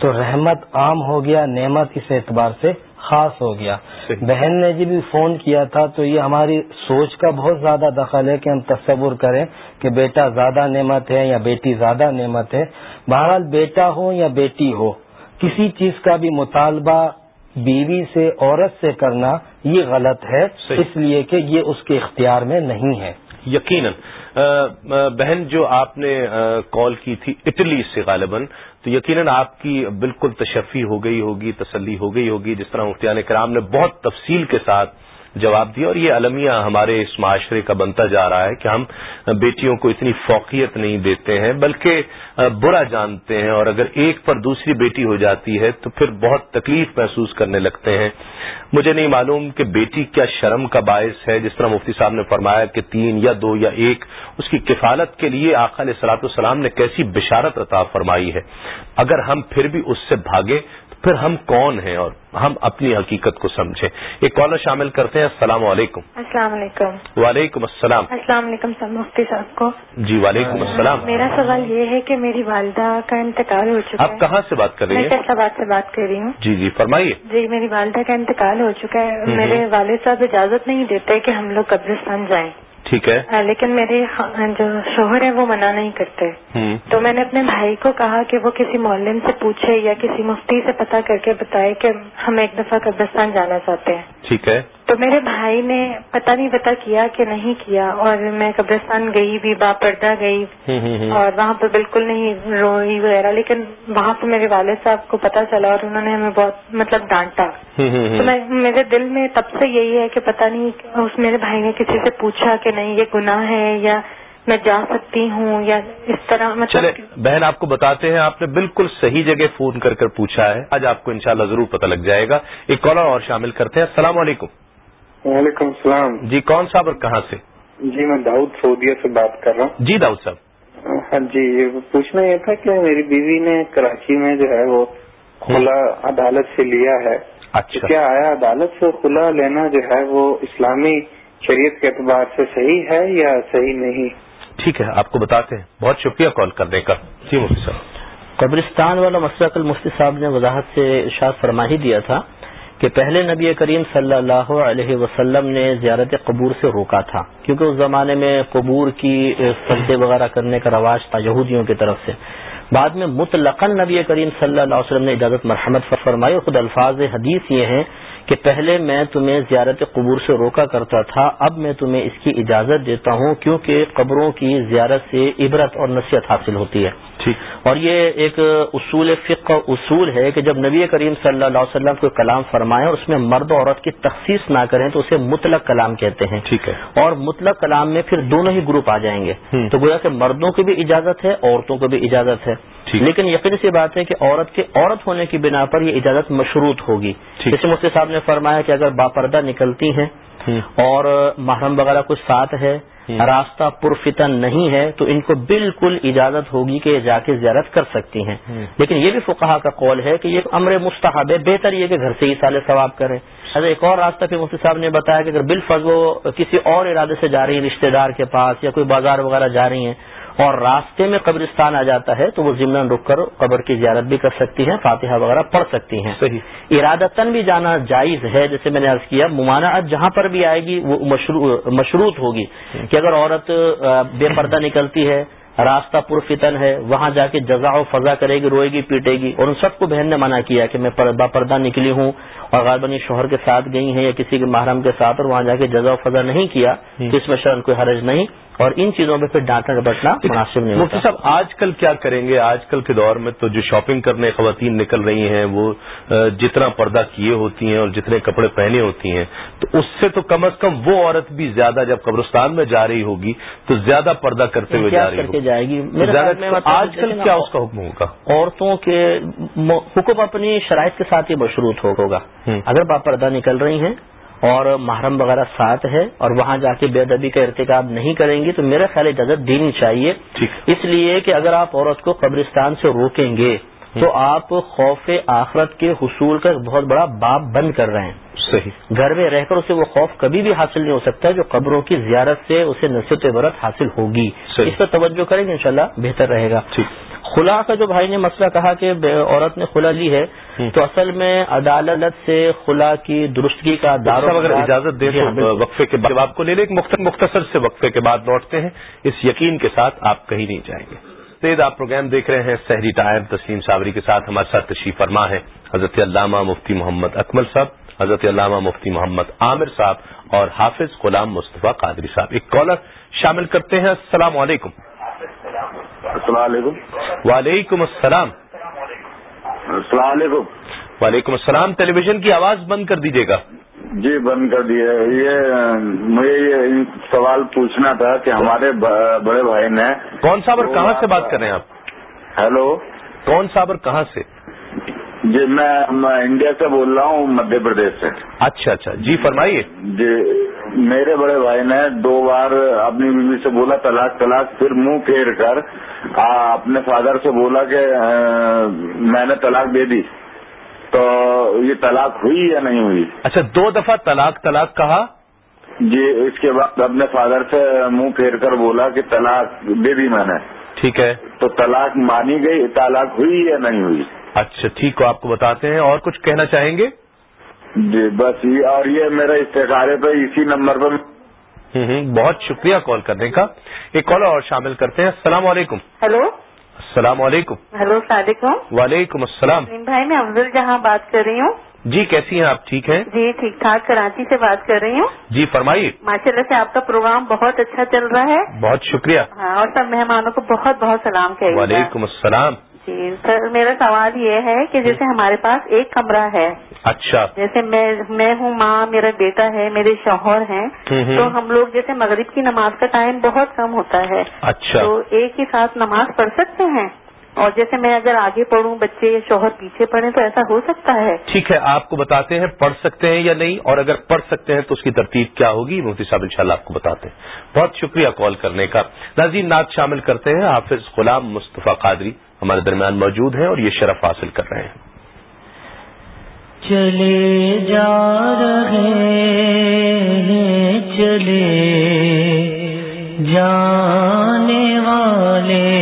تو رحمت عام ہو گیا نعمت اس اعتبار سے خاص ہو گیا۔ بہن نے جب بھی فون کیا تھا تو یہ ہماری سوچ کا بہت زیادہ دخل ہے کہ ہم تصور کریں کہ بیٹا زیادہ نعمت ہے یا بیٹی زیادہ نعمت ہے۔ بہرحال بیٹا ہو یا بیٹی ہو کسی چیز کا بھی مطالبہ بیوی سے عورت سے کرنا یہ غلط ہے۔ اس لیے کہ یہ اس کے اختیار میں نہیں ہے۔ یقیناً۔ بہن جو آپ نے کال کی تھی اٹلی سے غالباً تو یقیناً آپ کی بالکل تشفی ہو گئی ہوگی، تسلی ہو گئی ہوگی، جس طرح مفتیان کرام نے بہت تفصیل کے ساتھ جواب دیا اور یہ المیہ ہمارے اس معاشرے کا بنتا جا رہا ہے کہ ہم بیٹیوں کو اتنی فوقیت نہیں دیتے ہیں، بلکہ برا جانتے ہیں اور اگر ایک پر دوسری بیٹی ہو جاتی ہے تو پھر بہت تکلیف محسوس کرنے لگتے ہیں۔ مجھے نہیں معلوم کہ بیٹی کیا شرم کا باعث ہے۔ جس طرح مفتی صاحب نے فرمایا کہ تین یا دو یا ایک، اس کی کفالت کے لیے آخر سلاط السلام نے کیسی بشارت عطا فرمائی ہے۔ اگر ہم پھر بھی اس سے بھاگے پھر ہم کون ہیں اور ہم اپنی حقیقت کو سمجھیں؟ ایک کالر شامل کرتے ہیں السلام علیکم۔ السلام علیکم۔ وعلیکم السلام۔ السلام علیکم سب مفتی صاحب کو۔ جی وعلیکم السلام۔ میرا سوال یہ ہے کہ میری والدہ کا انتقال ہو چکا آپ کہاں سے بات کر رہی میں ہیں؟ فیصلہ سے بات کر رہی ہوں؟ جی جی فرمائیے۔ جی میری والدہ کا انتقال ہو چکا ہے۔ میرے والد صاحب اجازت نہیں دیتے کہ ہم لوگ قبرستان جائیں۔ ٹھیک ہے۔ لیکن میرے جو شوہر ہیں وہ منع نہیں کرتے۔ تو میں نے اپنے بھائی کو کہا کہ وہ کسی معلم سے پوچھے یا کسی مفتی سے پتا کر کے بتائے کہ ہم ایک دفعہ قبرستان جانا چاہتے ہیں۔ ٹھیک ہے۔ تو میرے بھائی نے پتہ نہیں پتا کیا کہ نہیں کیا اور میں قبرستان گئی بھی با پردہ گئی اور وہاں پہ بالکل نہیں روئی وغیرہ لیکن وہاں پہ میرے والد صاحب کو پتا چلا اور انہوں نے ہمیں بہت مطلب ڈانٹا۔ تو میں میرے دل میں تب سے یہی ہے کہ پتہ نہیں اس میرے بھائی نے کسی سے پوچھا کہ نہیں یہ گناہ ہے یا میں جا سکتی ہوں یا اس طرح مطلب بہن آپ کو بتاتے ہیں آپ نے بالکل صحیح جگہ فون کر کر پوچھا ہے۔ آج آپ کو انشاءاللہ ضرور پتہ لگ جائے گا۔ ایک کالر اور شامل کرتے ہیں۔ السلام علیکم۔ وعلیکم السلام۔ جی کون صاحب اور کہاں سے؟ جی میں داؤد سعودیہ سے بات کر رہا ہوں۔ جی داؤد صاحب۔ ہاں جی پوچھنا یہ تھا کہ میری بیوی نے کراچی میں جو ہے وہ کھلا عدالت سے لیا ہے۔ اچھا۔ کیا آیا عدالت سے؟ کھلا لینا جو ہے وہ اسلامی شریعت کے اعتبار سے صحیح ہے یا صحیح نہیں؟ ٹھیک ہے آپ کو بتاتے ہیں۔ بہت شکریہ کال کرنے کا۔ جی مفتی صاحب۔ قبرستان والا مسئلہ کل مفتی صاحب نے وضاحت سے ارشاد فرما ہی دیا تھا کہ پہلے نبی کریم صلی اللہ علیہ وسلم نے زیارت قبور سے روکا تھا، کیونکہ اس زمانے میں قبور کی سجدے وغیرہ کرنے کا رواج تھا یہودیوں کی طرف سے۔ بعد میں مطلقاً نبی کریم صلی اللہ علیہ وسلم نے اجازت مرحمت فرمائی اور خود الفاظ حدیث یہ ہیں کہ پہلے میں تمہیں زیارت قبور سے روکا کرتا تھا اب میں تمہیں اس کی اجازت دیتا ہوں کیونکہ قبروں کی زیارت سے عبرت اور نصیحت حاصل ہوتی ہے۔ اور یہ ایک اصول فقہ اصول ہے کہ جب نبی کریم صلی اللہ علیہ وسلم کو کلام فرمائیں اور اس میں مرد و عورت کی تخصیص نہ کریں تو اسے مطلق کلام کہتے ہیں۔ ٹھیک ہے۔ اور مطلق کلام میں پھر دونوں ہی گروپ آ جائیں گے۔ تو گویا کہ مردوں کی بھی اجازت ہے عورتوں کو بھی اجازت ہے۔ لیکن یقینی سی بات ہے کہ عورت کے عورت ہونے کی بنا پر یہ اجازت مشروط ہوگی۔ جیسے مفتی صاحب نے فرمایا کہ اگر باپردہ نکلتی ہیں۔ اور محرم وغیرہ کچھ ساتھ ہے۔ راستہ پرفتن نہیں ہے تو ان کو بالکل اجازت ہوگی کہ جا کے زیارت کر سکتی ہیں۔ لیکن یہ بھی فقہا کا قول ہے کہ یہ امر مستحب ہے بہتر یہ کہ گھر سے ہی سال ثواب کریں اگر ایک اور راستہ پھر مفتی صاحب نے بتایا کہ اگر بالفض وہ کسی اور ارادے سے جا رہی ہیں رشتہ دار کے پاس یا کوئی بازار وغیرہ جا رہی ہیں اور راستے میں قبرستان آ جاتا ہے تو وہ ضمن رک کر قبر کی زیارت بھی کر سکتی ہیں فاتحہ وغیرہ پڑھ سکتی ہیں۔ صحیح۔ ارادتاً بھی جانا جائز ہے جیسے میں نے عرض کیا ممانعت جہاں پر بھی آئے گی وہ مشروط ہوگی۔ کہ اگر عورت بے پردہ نکلتی ہے راستہ پرفتن ہے وہاں جا کے جزا و فضا کرے گی روئے گی پیٹے گی اور ان سب کو بہن نے منع کیا کہ میں با پردہ نکلی ہوں اور غالباً شوہر کے ساتھ گئی ہیں یا کسی کے محرم کے ساتھ اور وہاں جا کے جزا و فضا نہیں کیا تو اس میں شرن کوئی حرج نہیں۔ اور ان چیزوں پہ پھر ڈانٹنا ڈپٹنا مناسب نہیں مفتی صاحب آج کل کیا کریں گے؟ آج کل کے دور میں تو جو شاپنگ کرنے خواتین نکل رہی ہیں وہ جتنا پردہ کیے ہوتی ہیں اور جتنے کپڑے پہنے ہوتی ہیں تو اس سے تو کم از کم وہ عورت بھی زیادہ جب قبرستان میں جا رہی ہوگی تو زیادہ پردہ کرتے ہوئے جا رہی جائے گی۔ مطلب آج کل کیا اس کا حکم ہوگا؟ عورتوں کے حکم اپنی شرائط کے ساتھ ہی مشروط ہوگا۔ اگر باپردہ نکل رہی ہیں اور محرم وغیرہ ساتھ ہے اور وہاں جا کے بے ادبی کا ارتکاب نہیں کریں گی تو میرا خیال اجازت دینی چاہیے۔ اس لیے کہ اگر آپ عورت کو قبرستان سے روکیں گے تو آپ خوف آخرت کے حصول کا ایک بہت بڑا باب بند کر رہے ہیں۔ صحیح۔ گھر میں رہ کر اسے وہ خوف کبھی بھی حاصل نہیں ہو سکتا جو قبروں کی زیارت سے اسے نصیحت عبرت حاصل ہوگی۔ اس پر توجہ کریں گے انشاءاللہ بہتر رہے گا۔ خلا کا جو بھائی نے مسئلہ کہا کہ عورت نے خلا لی ہے۔ تو اصل میں عدالت سے خلا کی درستگی کا دار و صاحب اگر اجازت دیں جی ہاں، تو۔ وقفے کے بعد آپ کو لے لیں ایک مختصر سے وقفے کے بعد لوٹتے ہیں۔ اس یقین کے ساتھ آپ کہیں نہیں جائیں گے۔ تیز آپ پروگرام دیکھ رہے ہیں سحری ٹائم تسلیم صابری کے ساتھ ہمارے ساتھ تشریف فرما ہے حضرت علامہ مفتی محمد اکمل صاحب حضرت علامہ مفتی محمد عامر صاحب اور حافظ غلام مصطفیٰ قادری صاحب۔ ایک کالر شامل کرتے ہیں۔ السلام علیکم۔ السلام علیکم۔ وعلیکم السلام۔ السلام علیکم۔ وعلیکم السلام۔ ٹیلی ویژن کی آواز بند کر دیجیے گا۔ جی بند کر دیا یہ مجھے یہ سوال پوچھنا تھا کہ ہمارے بڑے بھائی نے کون صاحب اور کہاں سے بات کر رہے ہیں آپ؟ ہیلو۔ کون صاحب اور کہاں سے؟ جی میں انڈیا سے بول رہا ہوں مدھیہ پردیش سے۔ اچھا اچھا۔ جی فرمائیے۔ جی میرے بڑے بھائی نے دو بار اپنی بیوی سے بولا طلاق طلاق پھر منہ پھیر کر اپنے فادر سے بولا کہ میں نے طلاق دے دی۔ تو یہ طلاق ہوئی یا نہیں ہوئی؟ اچھا دو دفعہ طلاق طلاق کہا؟ جی اس کے بعد اپنے فادر سے منہ پھیر کر بولا کہ طلاق دے دی میں نے۔ ٹھیک ہے۔ تو طلاق مانی گئی طلاق ہوئی یا نہیں ہوئی؟ اچھا ٹھیک ہے آپ کو بتاتے ہیں۔ اور کچھ کہنا چاہیں گے؟ جی بس یہ اور یہ میرا استخارے پہ اسی نمبر پر بہت شکریہ کال کرنے کا۔ ایک کال اور شامل کرتے ہیں۔ السلام علیکم۔ ہلو۔ السلام علیکم. ہلو علیکم. وعلیکم السلام. بھائی میں افضل جہاں بات کر رہی ہوں۔ جی کیسی ہیں آپ؟ ٹھیک ہیں؟ جی ٹھیک ٹھاک کراچی سے بات کر رہی ہوں۔ جی فرمائیے۔ ماشاء اللہ سے آپ کا پروگرام بہت اچھا چل رہا ہے۔ بہت شکریہ۔ ہاں اور سب مہمانوں کو بہت بہت سلام کہیے۔ وعلیکم السلام۔ جی سر میرا سوال یہ ہے کہ جیسے ہمارے پاس ایک کمرہ ہے اچھا۔ جیسے میں میں ہوں ماں میرا بیٹا ہے میرے شوہر ہیں تو ہم لوگ جیسے مغرب کی نماز کا ٹائم بہت کم ہوتا ہے۔ اچھا۔ تو ایک ہی ساتھ نماز پڑھ سکتے ہیں؟ اور جیسے میں اگر آگے پڑھوں بچے یا شوہر پیچھے پڑھیں تو ایسا ہو سکتا ہے؟ ٹھیک ہے آپ کو بتاتے ہیں پڑھ سکتے ہیں یا نہیں اور اگر پڑھ سکتے ہیں تو اس کی ترتیب کیا ہوگی؟ مفتی صاحب انشاءاللہ آپ کو بتاتے ہیں۔ بہت شکریہ کال کرنے کا۔ ناظرین نعت شامل کرتے ہیں حافظ غلام مصطفیٰ قادری۔ ہمارے درمیان موجود ہیں اور یہ شرف حاصل کر رہے ہیں۔ چلے جا رہے ہیں، چلے جانے والے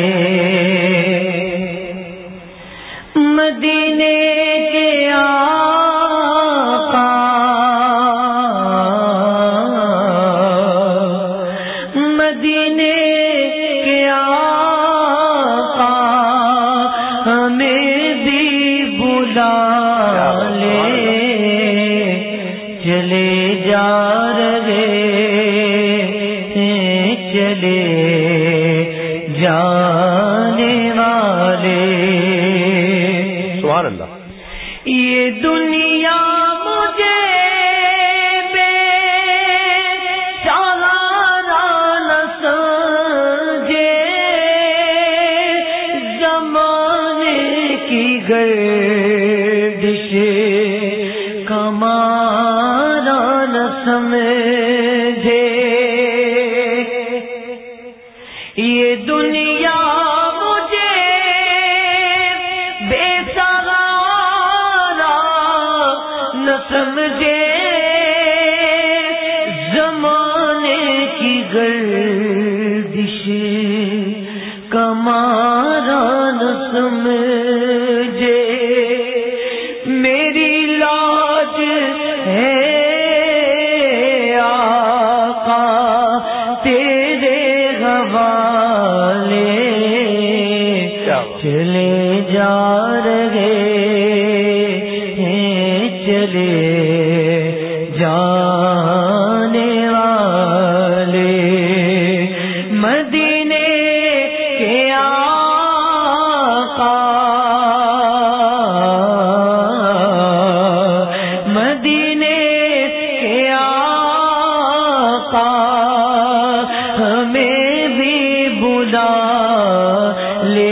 بلا لے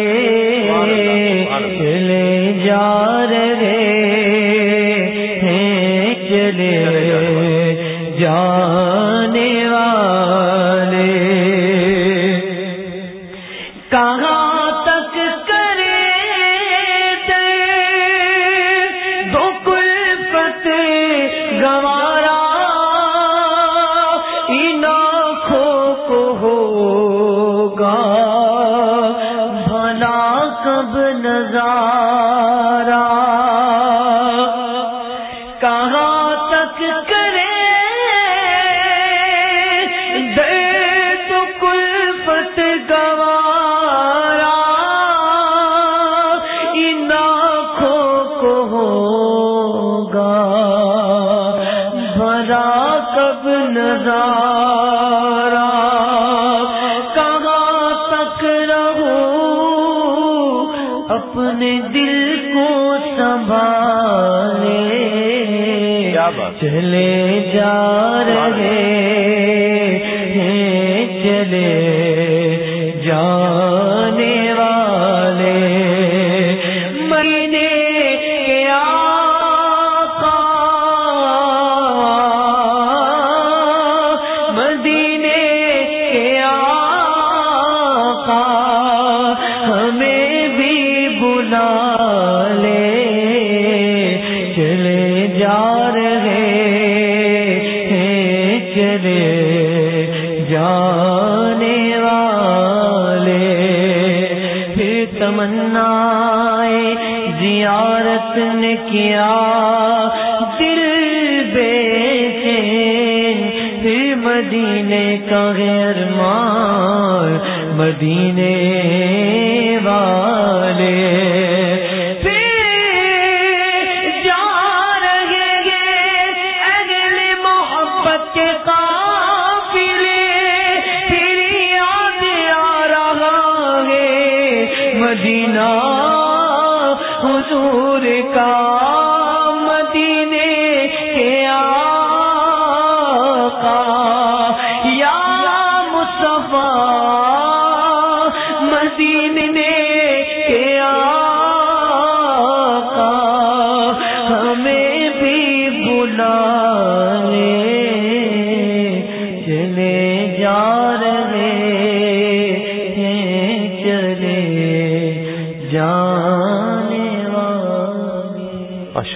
چلے جا رہے ہیں چلے جانے چلے جا چلے جانے والے۔ پھر تمنا زیارت نے کیا، دل بے چین پھر مدینے کا غیر مار مدینے والے۔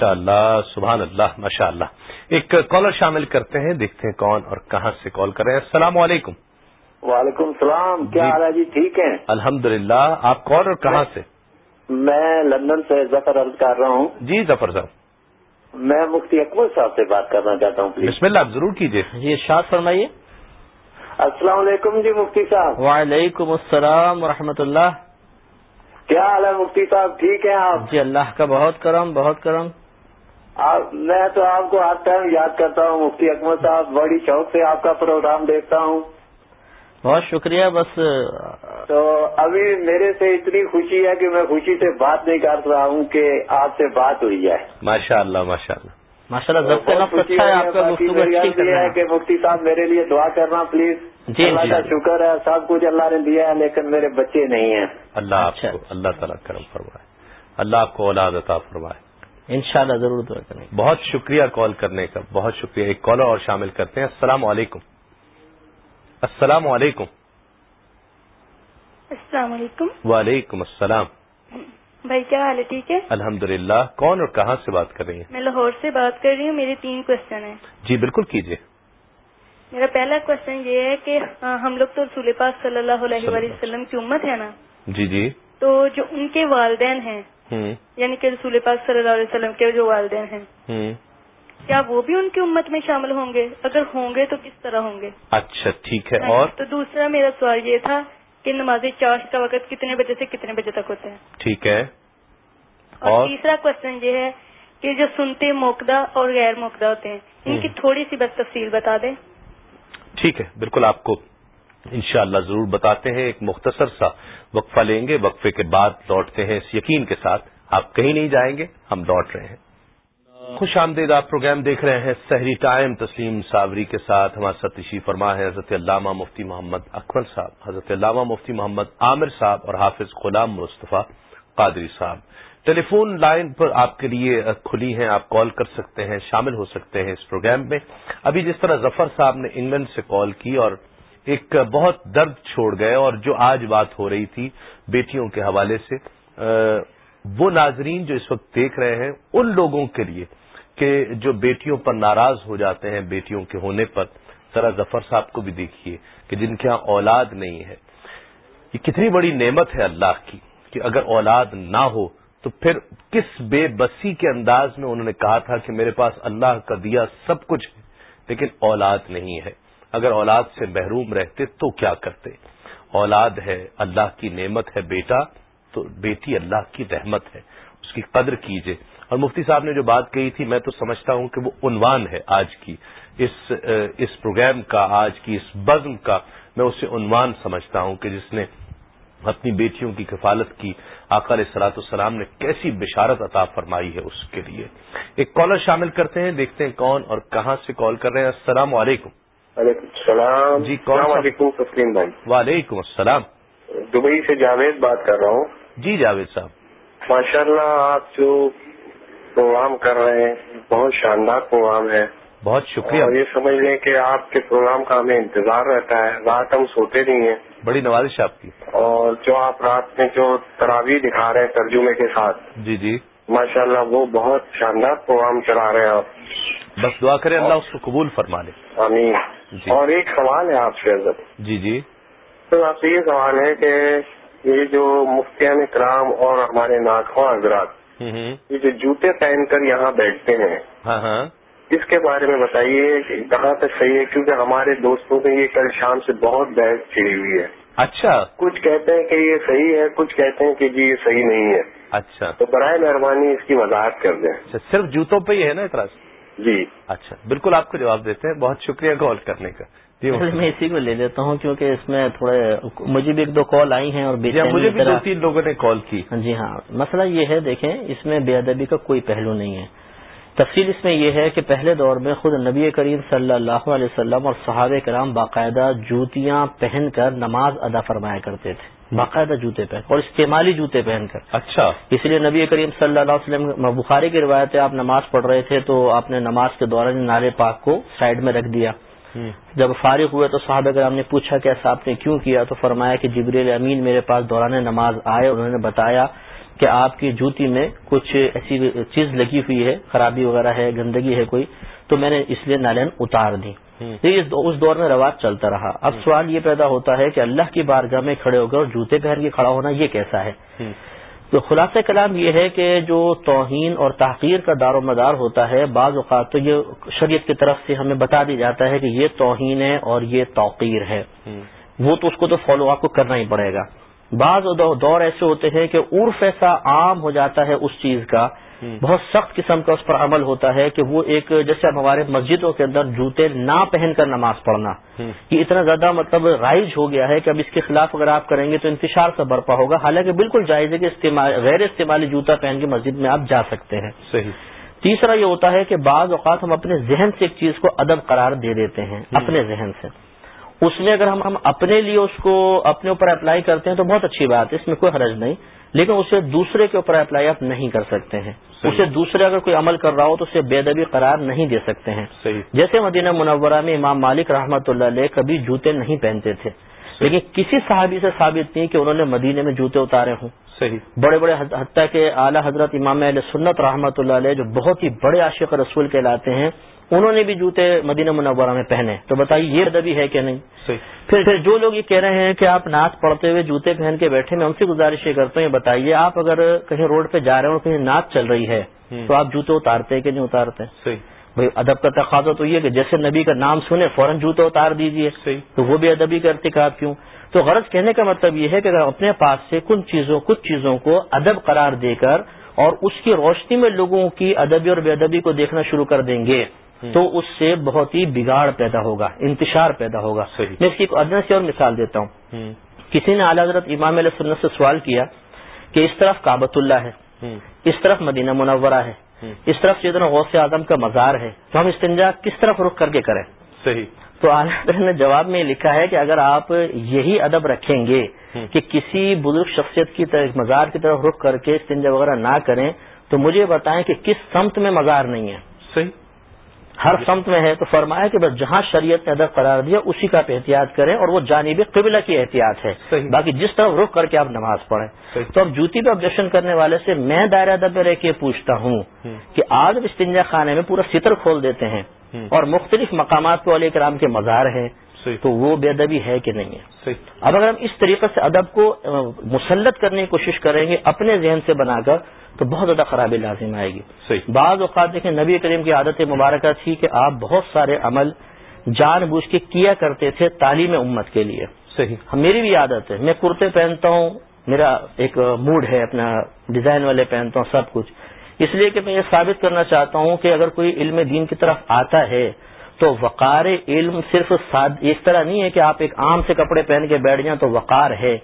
ماشاء اللہ سبحان اللہ ماشاء اللہ ایک کالر شامل کرتے ہیں دیکھتے ہیں کون اور کہاں سے کال کر رہے ہیں۔ السلام علیکم۔ وعلیکم السلام کیا جی۔ حال ہے؟ جی ٹھیک ہے الحمد آپ کون اور کہاں سے؟ میں لندن سے ظفر عرض کر رہا ہوں۔ جی ظفر صاحب۔ میں مفتی اکبر صاحب سے بات کرنا چاہتا ہوں پلیز بسم اللہ آپ ضرور کیجیے جی ارشاد فرمائیے۔ السلام علیکم جی مفتی صاحب۔ وعلیکم السلام ورحمۃ اللہ۔ کیا حال ہے مفتی صاحب؟ ٹھیک ہیں آپ؟ جی اللہ کا بہت کرم بہت کرم۔ میں تو آپ کو ہر ٹائم یاد کرتا ہوں مفتی اکمل صاحب بڑی شوق سے آپ کا پروگرام دیکھتا ہوں۔ بہت شکریہ بس تو ابھی میرے سے اتنی خوشی ہے کہ میں خوشی سے بات نہیں کر رہا ہوں کہ آپ سے بات ہوئی ہے۔ ماشاء اللہ ماشاء اللہ۔ ماشاء اللہ کہ مفتی صاحب میرے لیے دعا کرنا پلیز۔ جی، اللہ جی۔ کا شکر ہے سب کچھ اللہ نے دیا ہے لیکن میرے بچے نہیں ہیں۔ اللہ اچھا۔ اللہ تعالیٰ کرم فرمائے۔ اللہ آپ کو اولاد عطا فرمائے۔ انشاءاللہ ضرور دعا کریں گے۔ بہت شکریہ کال کرنے کا بہت شکریہ۔ ایک کالر اور شامل کرتے ہیں۔ السلام علیکم۔ السلام علیکم۔ السلام علیکم۔ وعلیکم السلام۔ بھائی کیا حال ہے؟ ٹھیک ہے؟ الحمد کون اور کہاں سے بات کر رہی ہیں؟ میں لاہور سے بات کر رہی ہوں۔ میرے تین کوشچن ہیں۔ جی بالکل کیجیے۔ میرا پہلا کوشچن یہ ہے کہ ہم لوگ تو رسول پاک صلی اللہ علیہ وسلم کی امت ہے نا؟ جی جی۔ تو جو ان کے والدین ہیں یعنی کہ رسول پاک صلی اللہ علیہ وسلم کے جو والدین ہیں۔ کیا وہ بھی ان کی امت میں شامل ہوں گے؟ اگر ہوں گے تو کس طرح ہوں گے؟ اچھا ٹھیک ہے۔ ہاں اور؟ تو دوسرا میرا سوال یہ تھا کہ نماز چاش کا وقت کتنے بجے سے کتنے بجے تک ہوتا ہے؟ ٹھیک ہے۔ اور تیسرا کوشچن یہ ہے کہ جو سنتے موقدہ اور غیر موقدہ ہوتے ہیں ان کی۔ تھوڑی سی بس تفصیل بتا دیں۔ ٹھیک ہے بالکل آپ کو انشاءاللہ ضرور بتاتے ہیں، ایک مختصر سا وقفہ لیں گے، وقفے کے بعد لوٹتے ہیں اس یقین کے ساتھ۔ آپ کہیں نہیں جائیں گے، ہم لوٹ رہے ہیں۔ خوش آمدید، آپ پروگرام دیکھ رہے ہیں سحری ٹائم۔ تسلیم صابری کے ساتھ ہمارے ساتھ تشریف فرما ہے، حضرت علامہ مفتی محمد اکمل صاحب۔ حضرت علامہ مفتی محمد عامر صاحب اور حافظ غلام مصطفیٰ قادری صاحب۔ ٹیلی فون لائن پر آپ کے لیے کھلی ہیں، آپ کال کر سکتے ہیں، شامل ہو سکتے ہیں اس پروگرام میں۔ ابھی جس طرح ظفر صاحب نے انگلینڈ سے کال کی اور ایک بہت درد چھوڑ گئے اور جو آج بات ہو رہی تھی بیٹیوں کے حوالے سے وہ ناظرین جو اس وقت دیکھ رہے ہیں، ان لوگوں کے لیے کہ جو بیٹیوں پر ناراض ہو جاتے ہیں بیٹیوں کے ہونے پر، ذرا ظفر صاحب کو بھی دیکھیے کہ جن کے ہاں اولاد نہیں ہے۔ یہ کتنی بڑی نعمت ہے اللہ کی کہ اگر اولاد نہ ہو، تو پھر کس بے بسی کے انداز میں انہوں نے کہا تھا کہ میرے پاس اللہ کا دیا سب کچھ ہے، لیکن اولاد نہیں ہے۔ اگر اولاد سے محروم رہتے تو کیا کرتے؟ اولاد ہے اللہ کی نعمت ہے بیٹا، تو بیٹی اللہ کی رحمت ہے، اس کی قدر کیجیے اور مفتی صاحب نے جو بات کہی تھی، میں تو سمجھتا ہوں کہ وہ عنوان ہے آج کی۔ اس اس پروگرام کا، آج کی اس بزم کا میں اسے عنوان سمجھتا ہوں کہ جس نے اپنی بیٹیوں کی کفالت کی۔ آقا علیہ سلاۃ السلام نے کیسی بشارت عطا فرمائی ہے اس کے لیے۔ ایک کالر شامل کرتے ہیں، دیکھتے ہیں کون اور کہاں سے کال کر رہے ہیں۔ السلام علیکم۔ وعلیکم السلام. جی کون السلام علیکم تسلیم بھائی. وعلیکم السلام. دبئی سے جاوید بات کر رہا ہوں. جی جاوید صاحب. ماشاء اللہ آپ جو پروگرام کر رہے ہیں بہت شاندار پروگرام ہے. بہت شکریہ. اور یہ سمجھ لیں کہ آپ کے پروگرام کا ہمیں انتظار رہتا ہے. رات ہم سوتے نہیں ہیں. بڑی نوازش آپ کی. اور جو آپ رات میں جو تراویح دکھا رہے ہیں ترجمے کے ساتھ جی جی. ماشاء اللہ وہ بہت شاندار پروگرام چلا رہے ہیں آپ. بس دعا کریں اللہ اس کو قبول فرما لے. آمین. جی۔ اور ایک سوال ہے آپ سے حضرت۔ جی جی۔ تو آپ سے یہ سوال ہے کہ یہ جو مفتیان کرام اور ہمارے ناخواں حضرات یہ جو جوتے پہن کر یہاں بیٹھتے ہیں ہاں ہاں۔ اس کے بارے میں بتائیے کہ کہاں تک صحیح ہے؟ کیونکہ ہمارے دوستوں میں یہ کل شام سے بہت بحث چھڑی ہوئی ہے۔ اچھا۔ کچھ کہتے ہیں کہ یہ صحیح ہے کچھ کہتے ہیں کہ جی یہ صحیح نہیں ہے۔ اچھا۔ تو برائے مہربانی اس کی وضاحت کر دیں۔ اچھا صرف جوتوں پہ ہی ہے نا اعتراض؟ جی۔ اچھا بالکل آپ کو جواب دیتے ہیں بہت شکریہ کال کرنے کا۔ جی میں اسی کو لے لیتا ہوں کیونکہ اس میں تھوڑے مجھے بھی ایک دو کال آئی ہیں اور مجھے بھی دو تین لوگوں نے کال کی۔ جی ہاں مسئلہ یہ ہے دیکھیں اس میں بے ادبی کا کوئی پہلو نہیں ہے۔ تفصیل اس میں یہ ہے کہ پہلے دور میں خود نبی کریم صلی اللہ علیہ وسلم اور صحابہ کرام باقاعدہ جوتیاں پہن کر نماز ادا فرمایا کرتے تھے۔ باقاعدہ جوتے پہن اور استعمالی جوتے پہن کر۔ اچھا۔ اس لیے نبی کریم صلی اللہ علیہ وسلم بخاری کی روایت ہے آپ نماز پڑھ رہے تھے تو آپ نے نماز کے دوران نالے پاک کو سائڈ میں رکھ دیا۔ جب فارغ ہوئے تو صحابہ کرام نے پوچھا کہ ایسا آپ نے کیوں کیا؟ تو فرمایا کہ جبریل امین میرے پاس دوران نماز آئے انہوں نے بتایا کہ آپ کی جوتی میں کچھ ایسی چیز لگی ہوئی ہے خرابی وغیرہ ہے گندگی ہے کوئی تو میں نے اس لیے نالین اتار دی۔ اس دور میں رواج چلتا رہا۔ اب سوال یہ پیدا ہوتا ہے کہ اللہ کی بارگاہ میں کھڑے ہو کر اور جوتے پہن کے کھڑا ہونا یہ کیسا ہے؟ تو خلاصہ کلام یہ ہے کہ جو توہین اور تحقیر کا دار و مدار ہوتا ہے بعض اوقات تو یہ شریعت کی طرف سے ہمیں بتا دی جاتا ہے کہ یہ توہین ہے اور یہ توقیر ہے۔ وہ تو اس کو تو فالو آپ کو کرنا ہی پڑے گا۔ بعض دور ایسے ہوتے ہیں کہ عرف ایسا عام ہو جاتا ہے اس چیز کا بہت سخت قسم کا اس پر عمل ہوتا ہے کہ وہ ایک جیسے اب ہمارے مسجدوں کے اندر جوتے نہ پہن کر نماز پڑھنا۔ یہ اتنا زیادہ مطلب رائج ہو گیا ہے کہ اب اس کے خلاف اگر آپ کریں گے تو انتشار سے برپا ہوگا۔ حالانکہ بالکل جائز ہے کہ استعمال غیر استعمالی جوتا پہن کے مسجد میں آپ جا سکتے ہیں۔ صحیح۔ تیسرا یہ ہوتا ہے کہ بعض اوقات ہم اپنے ذہن سے ایک چیز کو ادب قرار دے دیتے ہیں اپنے ذہن سے۔ اس میں اگر ہم ہم اپنے لیے اس کو اپنے اوپر اپلائی کرتے ہیں تو بہت اچھی بات ہے اس میں کوئی حرج نہیں لیکن اسے دوسرے کے اوپر اپلائی آپ نہیں کر سکتے ہیں۔ اسے دوسرے اگر کوئی عمل کر رہا ہو تو اسے بے ادبی قرار نہیں دے سکتے ہیں۔ جیسے مدینہ منورہ میں امام مالک رحمۃ اللہ علیہ کبھی جوتے نہیں پہنتے تھے لیکن کسی صحابی سے ثابت نہیں کہ انہوں نے مدینے میں جوتے اتارے ہوں۔ صحیح۔ بڑے بڑے حتیٰ کے اعلیٰ حضرت امام علیہ سنت رحمۃ اللہ علیہ جو بہت ہی بڑے عاشق رسول کہلاتے ہیں انہوں نے بھی جوتے مدینہ منورہ میں پہنے۔ تو بتائیے یہ ادبی ہے کہ نہیں؟ پھر پھر جو لوگ یہ کہہ رہے ہیں کہ آپ نعت پڑھتے ہوئے جوتے پہن کے بیٹھے میں ان سے گزارش یہ کرتا ہوں یہ بتائیے آپ اگر کہیں روڈ پہ جا رہے ہو کہیں نعت چل رہی ہے تو آپ جوتے اتارتے کہ نہیں اتارتے؟ بھائی ادب کا تقاضا تو یہ کہ جیسے نبی کا نام سنے فوراً جوتے اتار دیجیے تو وہ بھی ادبی کا ارتکاب کیوں؟ تو غرض کہنے کا مطلب یہ ہے کہ اگر اپنے پاس سے کچھ چیزوں کچھ چیزوں کو ادب قرار دے کر اور اس کی روشنی میں لوگوں کی ادبی اور بے ادبی کو دیکھنا شروع کر دیں گے تو اس سے بہت ہی بگاڑ پیدا ہوگا انتشار پیدا ہوگا۔ میں اس کی ایک سے اور مثال دیتا ہوں۔ کسی نے اعلیٰ حضرت امام علیہ سنت سے سوال کیا کہ اس طرف کابت اللہ ہے اس طرف مدینہ منورہ ہے اس طرف سیدنا غوث اعظم کا مزار ہے تو ہم استنجا کس طرف رخ کر کے کریں؟ صحیح۔ تو اعلیٰ نے جواب میں لکھا ہے کہ اگر آپ یہی ادب رکھیں گے کہ کسی بزرگ شخصیت کی طرف مزار کی طرف رخ کر کے استنجا وغیرہ نہ کریں تو مجھے بتائیں کہ کس سمت میں مزار نہیں ہے۔ صحیح۔ ہر سمت میں ہے تو فرمایا کہ بس جہاں شریعت نے ادب قرار دیا اسی کا آپ احتیاط کریں اور وہ جانب قبلہ کی احتیاط ہے۔ باقی جس طرح رخ کر کے آپ نماز پڑھیں۔ تو اب جوتی پہ آبجیکشن کرنے والے سے میں دائرہ ادب میں رہ کے پوچھتا ہوں کہ آج استنجا خانے میں پورا ستر کھول دیتے ہیں اور مختلف مقامات کو علیہ کرام کے مزار ہیں۔ تو وہ بے ادبی ہے کہ نہیں ہے. اب اگر ہم اس طریقے سے ادب کو مسلط کرنے کی کوشش کریں گے اپنے ذہن سے بنا کر تو بہت زیادہ خرابی لازم آئے گی. بعض اوقات دیکھیں نبی کریم کی عادت مبارکہ تھی کہ آپ بہت سارے عمل جان بوجھ کے کیا کرتے تھے تعلیم امت کے لیے. صحیح. میری بھی عادت ہے. میں کرتے پہنتا ہوں میرا ایک موڈ ہے اپنا ڈیزائن والے پہنتا ہوں سب کچھ. اس لیے کہ میں یہ ثابت کرنا چاہتا ہوں کہ اگر کوئی علم دین کی طرف آتا ہے تو وقار علم صرف اس طرح نہیں ہے کہ آپ ایک عام سے کپڑے پہن کے بیٹھ جائیں تو وقار ہے۔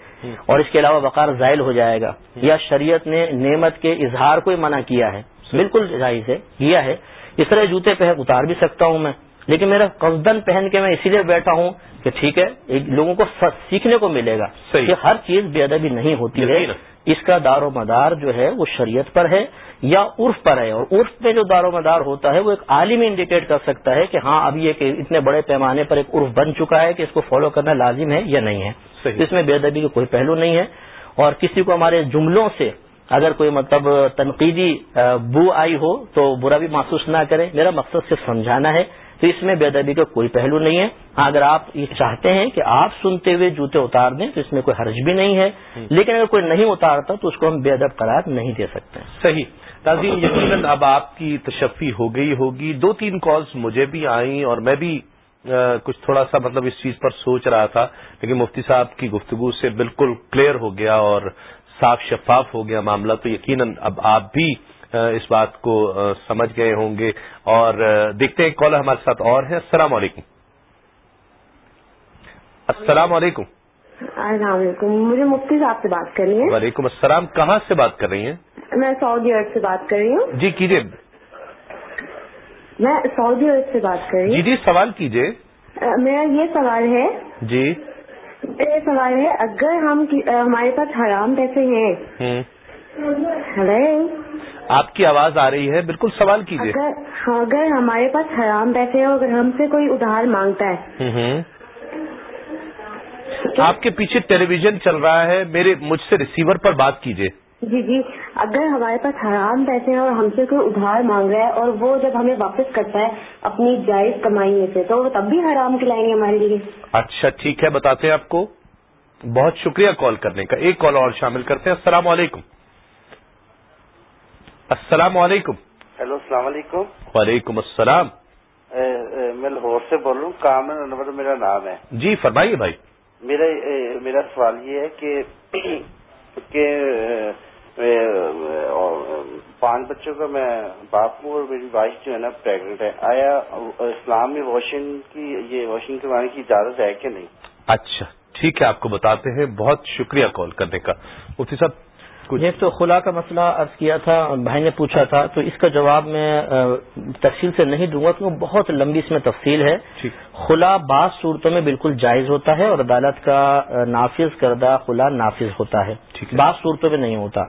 اور اس کے علاوہ وقار زائل ہو جائے گا۔ یا شریعت نے نعمت کے اظہار کو ہی منع کیا ہے۔ بالکل جائز ہے کیا ہے۔ اس طرح جوتے پہن اتار بھی سکتا ہوں میں۔ لیکن میرا قصدن پہن کے میں اسی لیے بیٹھا ہوں کہ ٹھیک ہے لوگوں کو سیکھنے کو ملے گا کہ ہر چیز بے ادبی نہیں ہوتی ہے۔ اس کا دار و مدار جو ہے وہ شریعت پر ہے۔ یا عرف پر ہے اور عرف میں جو دار و مدار ہوتا ہے وہ ایک عالمی انڈیکیٹ کر سکتا ہے کہ ہاں اب یہ کہ اتنے بڑے پیمانے پر ایک عرف بن چکا ہے کہ اس کو فالو کرنا لازم ہے یا نہیں ہے۔ اس میں بے ادبی کا کوئی پہلو نہیں ہے اور کسی کو ہمارے جملوں سے اگر کوئی مطلب تنقیدی بو آئی ہو تو برا بھی محسوس نہ کرے۔ میرا مقصد صرف سمجھانا ہے تو اس میں بے ادبی کا کوئی پہلو نہیں ہے۔ ہاں اگر آپ یہ چاہتے ہیں کہ آپ سنتے ہوئے جوتے اتار دیں تو اس میں کوئی حرج بھی نہیں ہے۔ لیکن اگر کوئی نہیں اتارتا تو اس کو ہم بے ادب قرار نہیں دے سکتے۔ صحیح۔ تعظیم، یقیناً اب آپ کی تشفی ہو گئی ہوگی۔ دو تین کالز مجھے بھی آئیں اور میں بھی کچھ تھوڑا سا مطلب اس چیز پر سوچ رہا تھا، لیکن مفتی صاحب کی گفتگو سے بالکل کلیئر ہو گیا اور صاف شفاف ہو گیا معاملہ، تو یقیناً اب آپ بھی اس بات کو سمجھ گئے ہوں گے۔ اور دیکھتے ہیں کالر ہمارے ساتھ اور ہیں۔ السلام علیکم۔ السلام علیکم۔ السلام علیکم۔ مجھے مفتی صاحب سے بات کرنی ہے۔ وعلیکم السلام۔ کہاں سے بات کر رہی ہیں؟ میں سعودی عرب سے بات کر رہی ہوں۔ جی کیجیے۔ میں سعودی عرب سے بات کر رہی ہوں۔ جی جی سوال کیجیے۔ میرا یہ سوال ہے جی۔ میرا سوال ہے اگر ہم ہمارے پاس حرام پیسے ہیں۔ ہلو۔ آپ کی آواز آ رہی ہے۔ بالکل سوال کیجیے۔ اگر ہمارے پاس حرام پیسے ہیں اگر ہم سے کوئی ادھار مانگتا ہے آپ کے پیچھے ٹیلی ویژن چل رہا ہے میرے مجھ سے ریسیور پر بات کیجیے جی جی۔ اگر ہمارے پاس حرام پیسے ہیں اور ہم سے کوئی ادھار مانگ رہا ہے اور وہ جب ہمیں واپس کرتا ہے اپنی جائز کمائی میں سے تو وہ تب بھی حرام کھلائیں گے ہمارے لیے۔ اچھا ٹھیک ہے بتاتے ہیں آپ کو۔ بہت شکریہ کال کرنے کا۔ ایک کال اور شامل کرتے ہیں۔ السلام علیکم۔ السلام علیکم۔ ہیلو السلام علیکم۔ وعلیکم السلام۔ میں لاہور سے بول رہا ہوں کامن انور میرا نام ہے۔ جی فرمائیے بھائی۔ میرا میرا سوال یہ ہے کہ پانچ بچوں کا میں باپ ہوں اور میری وائف جو ہے نا پریگنٹ ہے۔ آیا اسلام میں واشنگ کی، یہ واشنگ کروانے کی اجازت ہے کہ نہیں؟ اچھا ٹھیک ہے، آپ کو بتاتے ہیں۔ بہت شکریہ کال کرنے کا۔ مفتی صاحب ایک تو خلا کا مسئلہ عرض کیا تھا بھائی نے پوچھا تھا تو اس کا جواب میں تفصیل سے نہیں دوں گا کیونکہ بہت لمبی اس میں تفصیل ہے۔ خلا بعض صورتوں میں بالکل جائز ہوتا ہے اور عدالت کا نافذ کردہ خلا نافذ ہوتا ہے۔ بعض صورتوں میں نہیں ہوتا۔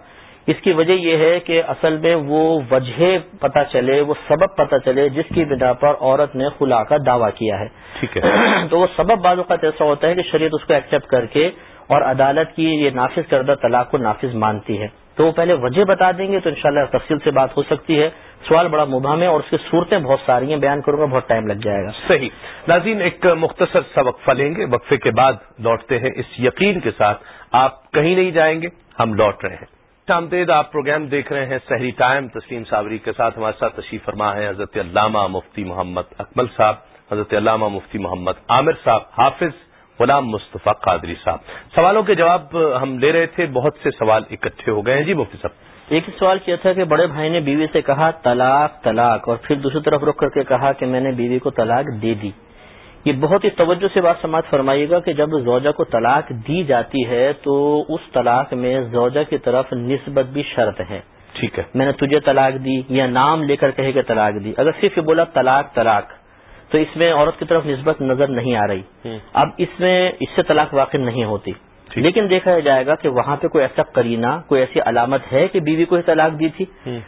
اس کی وجہ یہ ہے کہ اصل میں وہ وجہ پتہ چلے وہ سبب پتہ چلے جس کی بنا پر عورت نے خلا کا دعویٰ کیا ہے۔ تو وہ سبب بعض اوقات ایسا ہوتا ہے کہ شریعت اس کو ایکسپٹ کر کے اور عدالت کی یہ نافذ کردہ طلاق کو نافذ مانتی ہے۔ تو وہ پہلے وجہ بتا دیں گے تو انشاءاللہ تفصیل سے بات ہو سکتی ہے۔ سوال بڑا مبہم ہے اور اس کی صورتیں بہت ساری ہیں، بیان کروں گا، بہت ٹائم لگ جائے گا۔ صحیح۔ ناظرین، ایک مختصر سا وقفہ لیں گے۔ وقفے کے بعد لوٹتے ہیں۔ اس یقین کے ساتھ آپ کہیں نہیں جائیں گے، ہم لوٹ رہے ہیں۔ شامدید آپ پروگرام دیکھ رہے ہیں سحری ٹائم۔ تسلیم صابری کے ساتھ ہمارے ساتھ تشریف فرما ہے حضرت علامہ مفتی محمد اکمل صاحب، حضرت علامہ مفتی محمد عامر صاحب، حافظ غلام مصطفیٰ قادری صاحب۔ سوالوں کے جواب ہم لے رہے تھے بہت سے سوال اکٹھے ہو گئے ہیں۔ جی مفتی صاحب۔ ایک سوال کیا تھا کہ بڑے بھائی نے بیوی سے کہا طلاق طلاق اور پھر دوسری طرف رک کر کے کہا کہ میں نے بیوی کو طلاق دے دی۔ یہ بہت ہی توجہ سے بات سماعت فرمائیے گا کہ جب زوجہ کو طلاق دی جاتی ہے تو اس طلاق میں زوجہ کی طرف نسبت بھی شرط ہے۔ ٹھیک ہے۔ میں نے تجھے طلاق دی یا نام لے کر کہے کہ طلاق دی۔ اگر صرف یہ بولا طلاق طلاق۔ تو اس میں عورت کی طرف نسبت نظر نہیں آ رہی۔ اب اس میں اس سے طلاق واقع نہیں ہوتی۔ لیکن دیکھا جائے گا کہ وہاں پہ کوئی ایسا کرینہ کوئی ایسی علامت ہے کہ بیوی کو طلاق دی تھی؟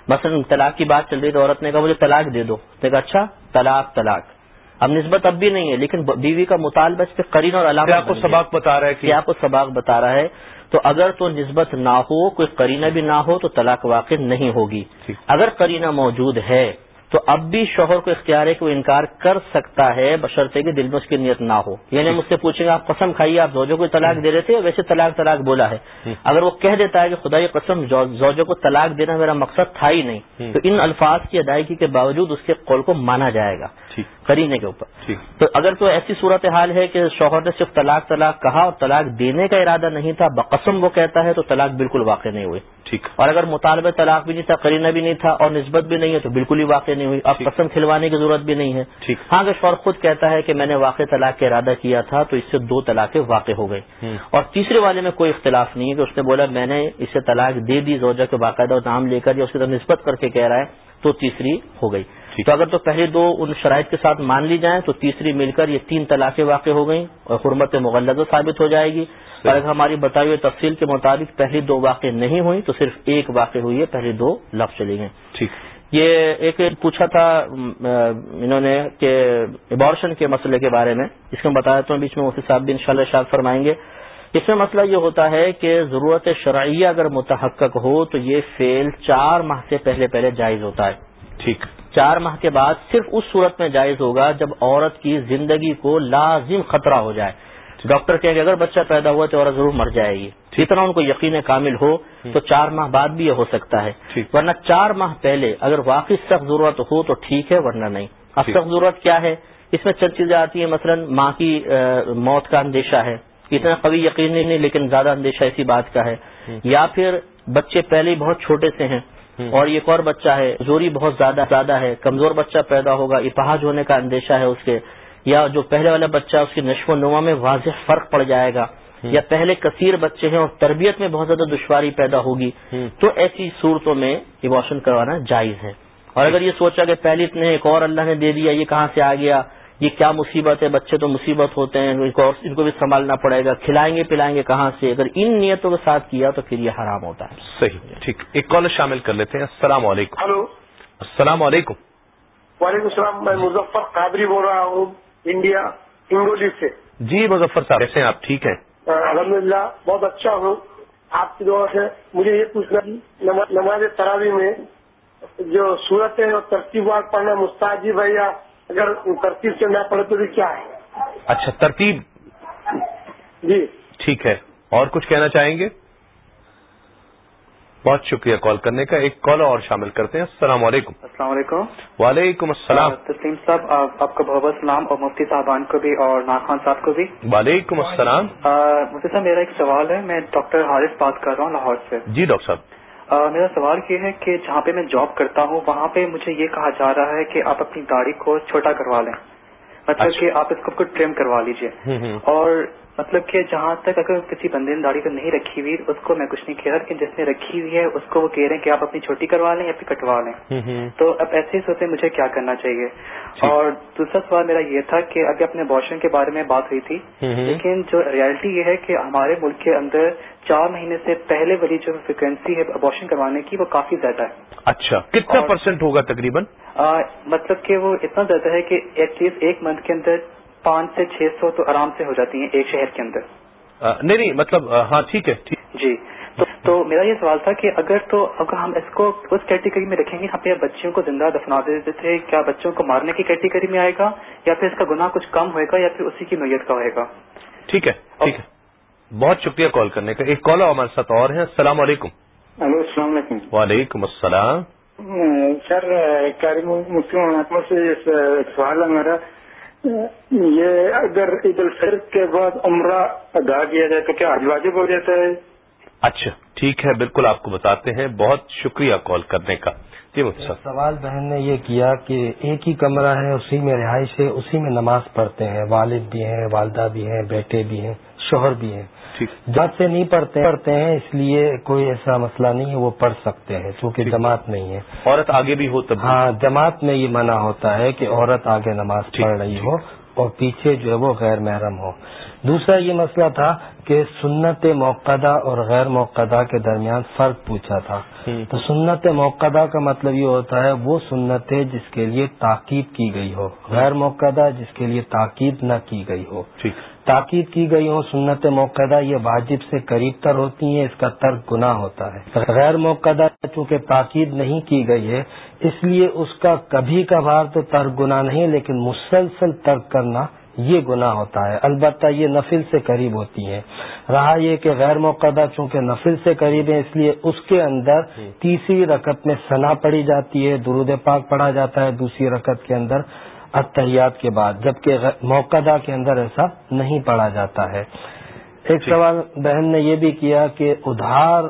مثلا طلاق کی بات چل رہی تو عورت نے کہا مجھے طلاق دے دو۔ دیکھا اچھا طلاق طلاق۔ اب نسبت اب بھی نہیں ہے لیکن بیوی کا مطالبہ اس پہ کرین اور علامت آپ کو سباق بتا رہا ہے کہ آپ کو سباق بتا رہا ہے؟ تو اگر تو نسبت نہ ہو کوئی کرینہ بھی نہ ہو تو طلاق واقع نہیں ہوگی۔ اگر کرینہ موجود ہے تو اب بھی شوہر کو اختیار ہے کہ وہ انکار کر سکتا ہے بشرطے کہ دل میں اس کی نیت نہ ہو۔ یعنی مجھ سے پوچھیں گے آپ قسم کھائیے آپ زوجوں کو طلاق دے رہے تھے ویسے طلاق طلاق بولا ہے۔ اگر وہ کہہ دیتا ہے کہ خدا یہ قسم زوجوں کو طلاق دینا میرا مقصد تھا ہی نہیں۔ تو ان الفاظ کی ادائیگی کے باوجود اس کے قول کو مانا جائے گا۔ کرینے کے اوپر۔ تو اگر تو ایسی صورت حال ہے کہ شوہر نے صرف طلاق طلاق کہا اور طلاق دینے کا ارادہ نہیں تھا بقسم وہ کہتا ہے تو طلاق بالکل واقع نہیں ہوئی۔ ٹھیک۔ اور اگر مطالبہ طلاق بھی نہیں تھا کرینہ بھی نہیں تھا اور نسبت بھی نہیں ہے تو بالکل ہی واقع نہیں ہوئی۔ اب قسم کھلوانے کی ضرورت بھی نہیں ہے۔ ہاں اگر شور خود کہتا ہے کہ میں نے واقع طلاق کا ارادہ کیا تھا تو اس سے دو طلاقیں واقع ہو گئی اور تیسرے والے میں کوئی اختلاف نہیں ہے کہ اس نے بولا میں نے اسے طلاق دے دی زوجہ کے باقاعدہ نام لے کر یا اس کی طرف نسبت کر کے کہہ رہا ہے تو تیسری ہو گئی۔ تو اگر تو پہلے دو ان شرائط کے ساتھ مان لی جائیں تو تیسری مل کر یہ تین طلاقیں واقع ہو گئیں اور حرمت مغلزہ ثابت ہو جائے گی۔ اور اگر ہماری بتائی ہوئی تفصیل کے مطابق پہلی دو واقع نہیں ہوئی تو صرف ایک واقع ہوئی ہے پہلی دو لفظ چلی گئیں۔ ٹھیک۔ یہ ایک پوچھا تھا انہوں نے کہ ابارشن کے مسئلے کے بارے میں اس میں بتایا تو بیچ میں مفتی صاحب بھی انشاءاللہ شاء فرمائیں گے۔ اس میں مسئلہ یہ ہوتا ہے کہ ضرورت شرعیہ اگر متحقق ہو تو یہ فیل چار ماہ سے پہلے پہلے جائز ہوتا ہے۔ ٹھیک۔ چار ماہ کے بعد صرف اس صورت میں جائز ہوگا جب عورت کی زندگی کو لازم خطرہ ہو جائے۔ ڈاکٹر کہیں کہ اگر بچہ پیدا ہوا تو عورت ضرور مر جائے گی۔ جتنا ان کو یقین کامل ہو تو چار ماہ بعد بھی یہ ہو سکتا ہے۔ ورنہ چار ماہ پہلے اگر واقعی سخت ضرورت ہو تو ٹھیک ہے ورنہ نہیں۔ اب سخت ضرورت کیا ہے؟ اس میں چند چیزیں آتی ہیں۔ مثلا ماں کی موت کا اندیشہ ہے۔ اتنا قوی یقین نہیں لیکن زیادہ اندیشہ اسی بات کا ہے۔ یا پھر بچے پہلے ہی بہت چھوٹے سے ہیں۔ اور ایک اور بچہ ہے زوری بہت زیادہ زیادہ ہے کمزور بچہ پیدا ہوگا اپاہج ہونے کا اندیشہ ہے اس کے۔ یا جو پہلے والا بچہ اس کی نشو و نما میں واضح فرق پڑ جائے گا۔ یا پہلے کثیر بچے ہیں اور تربیت میں بہت زیادہ دشواری پیدا ہوگی۔ تو ایسی صورتوں میں ایبوشن کروانا جائز ہے۔ اور اگر یہ سوچا کہ پہلے اتنے ایک اور اللہ نے دے دیا یہ کہاں سے آ گیا؟ یہ کیا مصیبت ہے بچے تو مصیبت ہوتے ہیں ان کو بھی سنبھالنا پڑے گا کھلائیں گے پلائیں گے کہاں سے؟ اگر ان نیتوں کے ساتھ کیا تو پھر یہ حرام ہوتا ہے۔ صحیح ٹھیک۔ ایک کالر شامل کر لیتے ہیں۔ السلام علیکم۔ ہلو۔ السلام علیکم۔ وعلیکم السلام میں مظفر قادری بول رہا ہوں انڈیا انگولی سے۔ جی مظفر صاحب کیسے ہیں آپ؟ ٹھیک ہیں؟ الحمد للہ بہت اچھا ہوں۔ آپ کی دعا سے مجھے یہ پوچھنا نماز تراوی میں جو صورتیں اور ترتیبات پڑھنا مستعجب ہے یا اگر ترتیب سے نہ پڑھے تو بھی کیا ہے؟ اچھا ترتیب؟ جی۔ ٹھیک ہے۔ اور کچھ کہنا چاہیں گے؟ بہت شکریہ کال کرنے کا۔ ایک کال اور شامل کرتے ہیں۔ السلام علیکم۔ السلام علیکم۔ وعلیکم السلام۔ تسلیم صاحب آپ کا بہت بہت سلام اور مفتی صاحبان کو بھی اور ناخان صاحب کو بھی۔ وعلیکم السلام۔ مفتی صاحب میرا ایک سوال ہے۔ میں ڈاکٹر حارث بات کر رہا ہوں لاہور سے۔ جی ڈاکٹر صاحب۔ میرا سوال یہ ہے کہ جہاں پہ میں جاب کرتا ہوں وہاں پہ مجھے یہ کہا جا رہا ہے کہ آپ اپنی داڑھی کو چھوٹا کروا لیں۔ مطلب کہ آپ اس کو ٹرم کروا لیجیے۔ اور مطلب کہ جہاں تک اگر کسی بندے نے داڑھی کو نہیں رکھی ہوئی اس کو میں کچھ نہیں کہہ رہا لیکن جس نے رکھی ہوئی ہے اس کو وہ کہہ رہے ہیں کہ آپ اپنی چھوٹی کروا لیں یا پھر کٹوا لیں۔ تو اب ایسے ہی سوچے مجھے کیا کرنا چاہیے۔ اور دوسرا سوال میرا یہ تھا کہ ابھی اپنے ابارشن کے بارے میں بات ہوئی تھی لیکن جو ریالٹی یہ ہے کہ ہمارے ملک کے اندر چار مہینے سے پہلے والی جو فریکوینسی ہے ابارشن کروانے کی وہ کافی زیادہ ہے۔ اچھا کتنا پرسنٹ ہوگا تقریباً؟ مطلب کہ وہ اتنا زیادہ ہے کہ ایٹ لیسٹ ایک منتھ کے اندر پانچ سے چھ سو تو آرام سے ہو جاتی ہیں ایک شہر کے اندر۔ نہیں نہیں مطلب ہاں ٹھیک ہے جی۔ تو میرا یہ سوال تھا کہ اگر تو اگر ہم اس کو اس کیٹیگری میں رکھیں گے ہم اپنے بچوں کو زندہ دفنا دیتے تھے کیا بچوں کو مارنے کی کیٹیگری میں آئے گا یا پھر اس کا گناہ کچھ کم ہوئے گا یا پھر اسی کی نوعیت کا ہوئے گا؟ ٹھیک ہے ٹھیک ہے۔ بہت شکریہ کال کرنے کا۔ ایک کالر ہمارے ساتھ اور ہیں السلام علیکم۔ ہلو السلام علیکم۔ وعلیکم السلام۔ سر مسلم سے سوال ہے میرا۔ یہ اگر عید الفطر کے بعد عمرہ ادا کیا جائے تو کیا حج واجب ہو جاتا ہے؟ اچھا ٹھیک ہے بالکل آپ کو بتاتے ہیں۔ بہت شکریہ کال کرنے کا۔ جی سوال بہن نے یہ کیا کہ ایک ہی کمرہ ہے اسی میں رہائش ہے اسی میں نماز پڑھتے ہیں۔ والد بھی ہیں والدہ بھی ہیں بیٹے بھی ہیں۔ شوہر بھی ہیں۔ جماعت سے نہیں پڑھتے پڑھتے ہیں اس لیے کوئی ایسا مسئلہ نہیں ہے وہ پڑھ سکتے ہیں چونکہ جماعت نہیں ہے۔ عورت آگے بھی ہو تب ہاں جماعت میں یہ منع ہوتا ہے کہ عورت آگے نماز پڑھ رہی ہو اور پیچھے جو ہے وہ غیر محرم ہو۔ دوسرا یہ مسئلہ تھا کہ سنت موقع اور غیر موقع کے درمیان فرق پوچھا تھا۔ تو سنت موقع کا مطلب یہ ہوتا ہے وہ سنت ہے جس کے لیے تاکید کی گئی ہو۔ غیر موقع جس کے لیے تاکید نہ کی گئی ہو۔ تاکید کی گئی ہو سنت موقع یہ واجب سے قریب تر ہوتی ہیں اس کا ترک گناہ ہوتا ہے۔ غیر موقع چونکہ تاکید نہیں کی گئی ہے اس لیے اس کا کبھی کبھار تو ترک گناہ نہیں لیکن مسلسل ترک کرنا یہ گناہ ہوتا ہے۔ البتہ یہ نفل سے قریب ہوتی ہیں۔ رہا یہ کہ غیر موقع چونکہ نفل سے قریب ہے اس لیے اس کے اندر تیسری رکت میں سنا پڑی جاتی ہے درود پاک پڑھا جاتا ہے دوسری رکت کے اندر اتحیات کے بعد جبکہ موقع کے اندر ایسا نہیں پڑھا جاتا ہے۔ ایک سوال بہن نے یہ بھی کیا کہ ادھار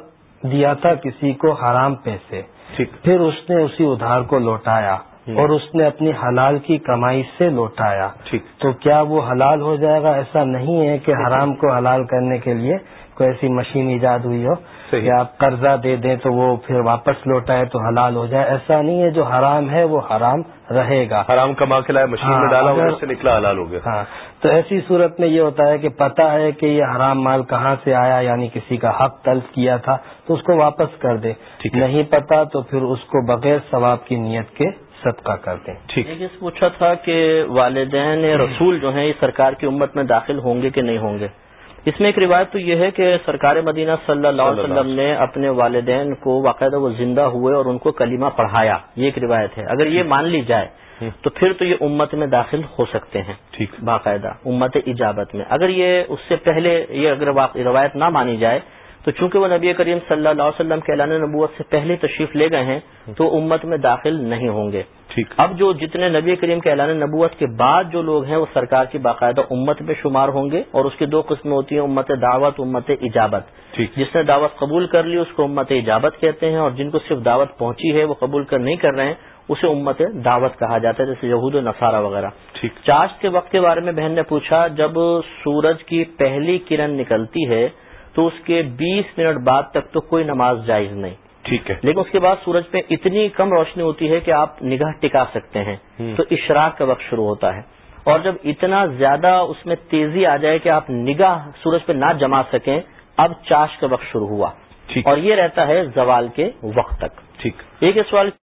دیا تھا کسی کو حرام پیسے۔ پھر اس نے اسی ادھار کو لوٹایا۔ اور اس نے اپنی حلال کی کمائی سے لوٹایا۔ تو کیا وہ حلال ہو جائے گا؟ ایسا نہیں ہے کہ حرام کو حلال کرنے کے لیے کوئی ایسی مشین ایجاد ہوئی ہو کہ آپ قرضہ دے دیں تو وہ پھر واپس لوٹائے تو حلال ہو جائے۔ ایسا نہیں ہے جو حرام ہے وہ حرام رہے گا۔ حرام کما کے لائے مشین میں ڈالا اگر- سے نکلا حلال ہو گیا۔ ہاں تو ایسی صورت میں یہ ہوتا ہے کہ پتہ ہے کہ یہ حرام مال کہاں سے آیا یعنی کسی کا حق تلف کیا تھا تو اس کو واپس کر دے۔ نہیں پتا تو پھر اس کو بغیر ثواب کی نیت کے صدقہ کر دیں ایک اس پوچھا تھا کہ والدین رسول جو ہیں یہ سرکار کی امت میں داخل ہوں گے کہ نہیں ہوں گے؟ اس میں ایک روایت تو یہ ہے کہ سرکار مدینہ صلی اللہ علیہ وسلم نے اپنے والدین کو باقاعدہ وہ زندہ ہوئے اور ان کو کلمہ پڑھایا۔ یہ ایک روایت ہے۔ اگر یہ مان لی جائے تو پھر تو یہ امت میں داخل ہو سکتے ہیں۔ باقاعدہ امت اجابت میں۔ اگر یہ اس سے پہلے یہ اگر روایت نہ مانی جائے تو چونکہ وہ نبی کریم صلی اللہ علیہ وسلم کے اعلان نبوت سے پہلے تشریف لے گئے ہیں تو امت میں داخل نہیں ہوں گے۔ اب جو جتنے نبی کریم کے اعلان نبوت کے بعد جو لوگ ہیں وہ سرکار کی باقاعدہ امت میں شمار ہوں گے اور اس کی دو قسمیں ہوتی ہیں امت دعوت امت اجابت۔ جس نے دعوت قبول کر لی اس کو امت اجابت کہتے ہیں اور جن کو صرف دعوت پہنچی ہے وہ قبول کر نہیں کر رہے ہیں اسے امت دعوت کہا جاتا ہے جیسے یہود و نصارہ وغیرہ۔ چاشت کے وقت کے بارے میں بہن نے پوچھا جب سورج کی پہلی کرن نکلتی ہے تو اس کے بیس منٹ بعد تک تو کوئی نماز جائز نہیں۔ ٹھیک ہے۔ لیکن اس کے بعد سورج پہ اتنی کم روشنی ہوتی ہے کہ آپ نگاہ ٹکا سکتے ہیں۔ تو اشراق کا وقت شروع ہوتا ہے۔ اور جب اتنا زیادہ اس میں تیزی آ جائے کہ آپ نگاہ سورج پہ نہ جما سکیں اب چاش کا وقت شروع ہوا۔ اور یہ رہتا ہے زوال کے وقت تک۔ ٹھیک۔ ایک سوال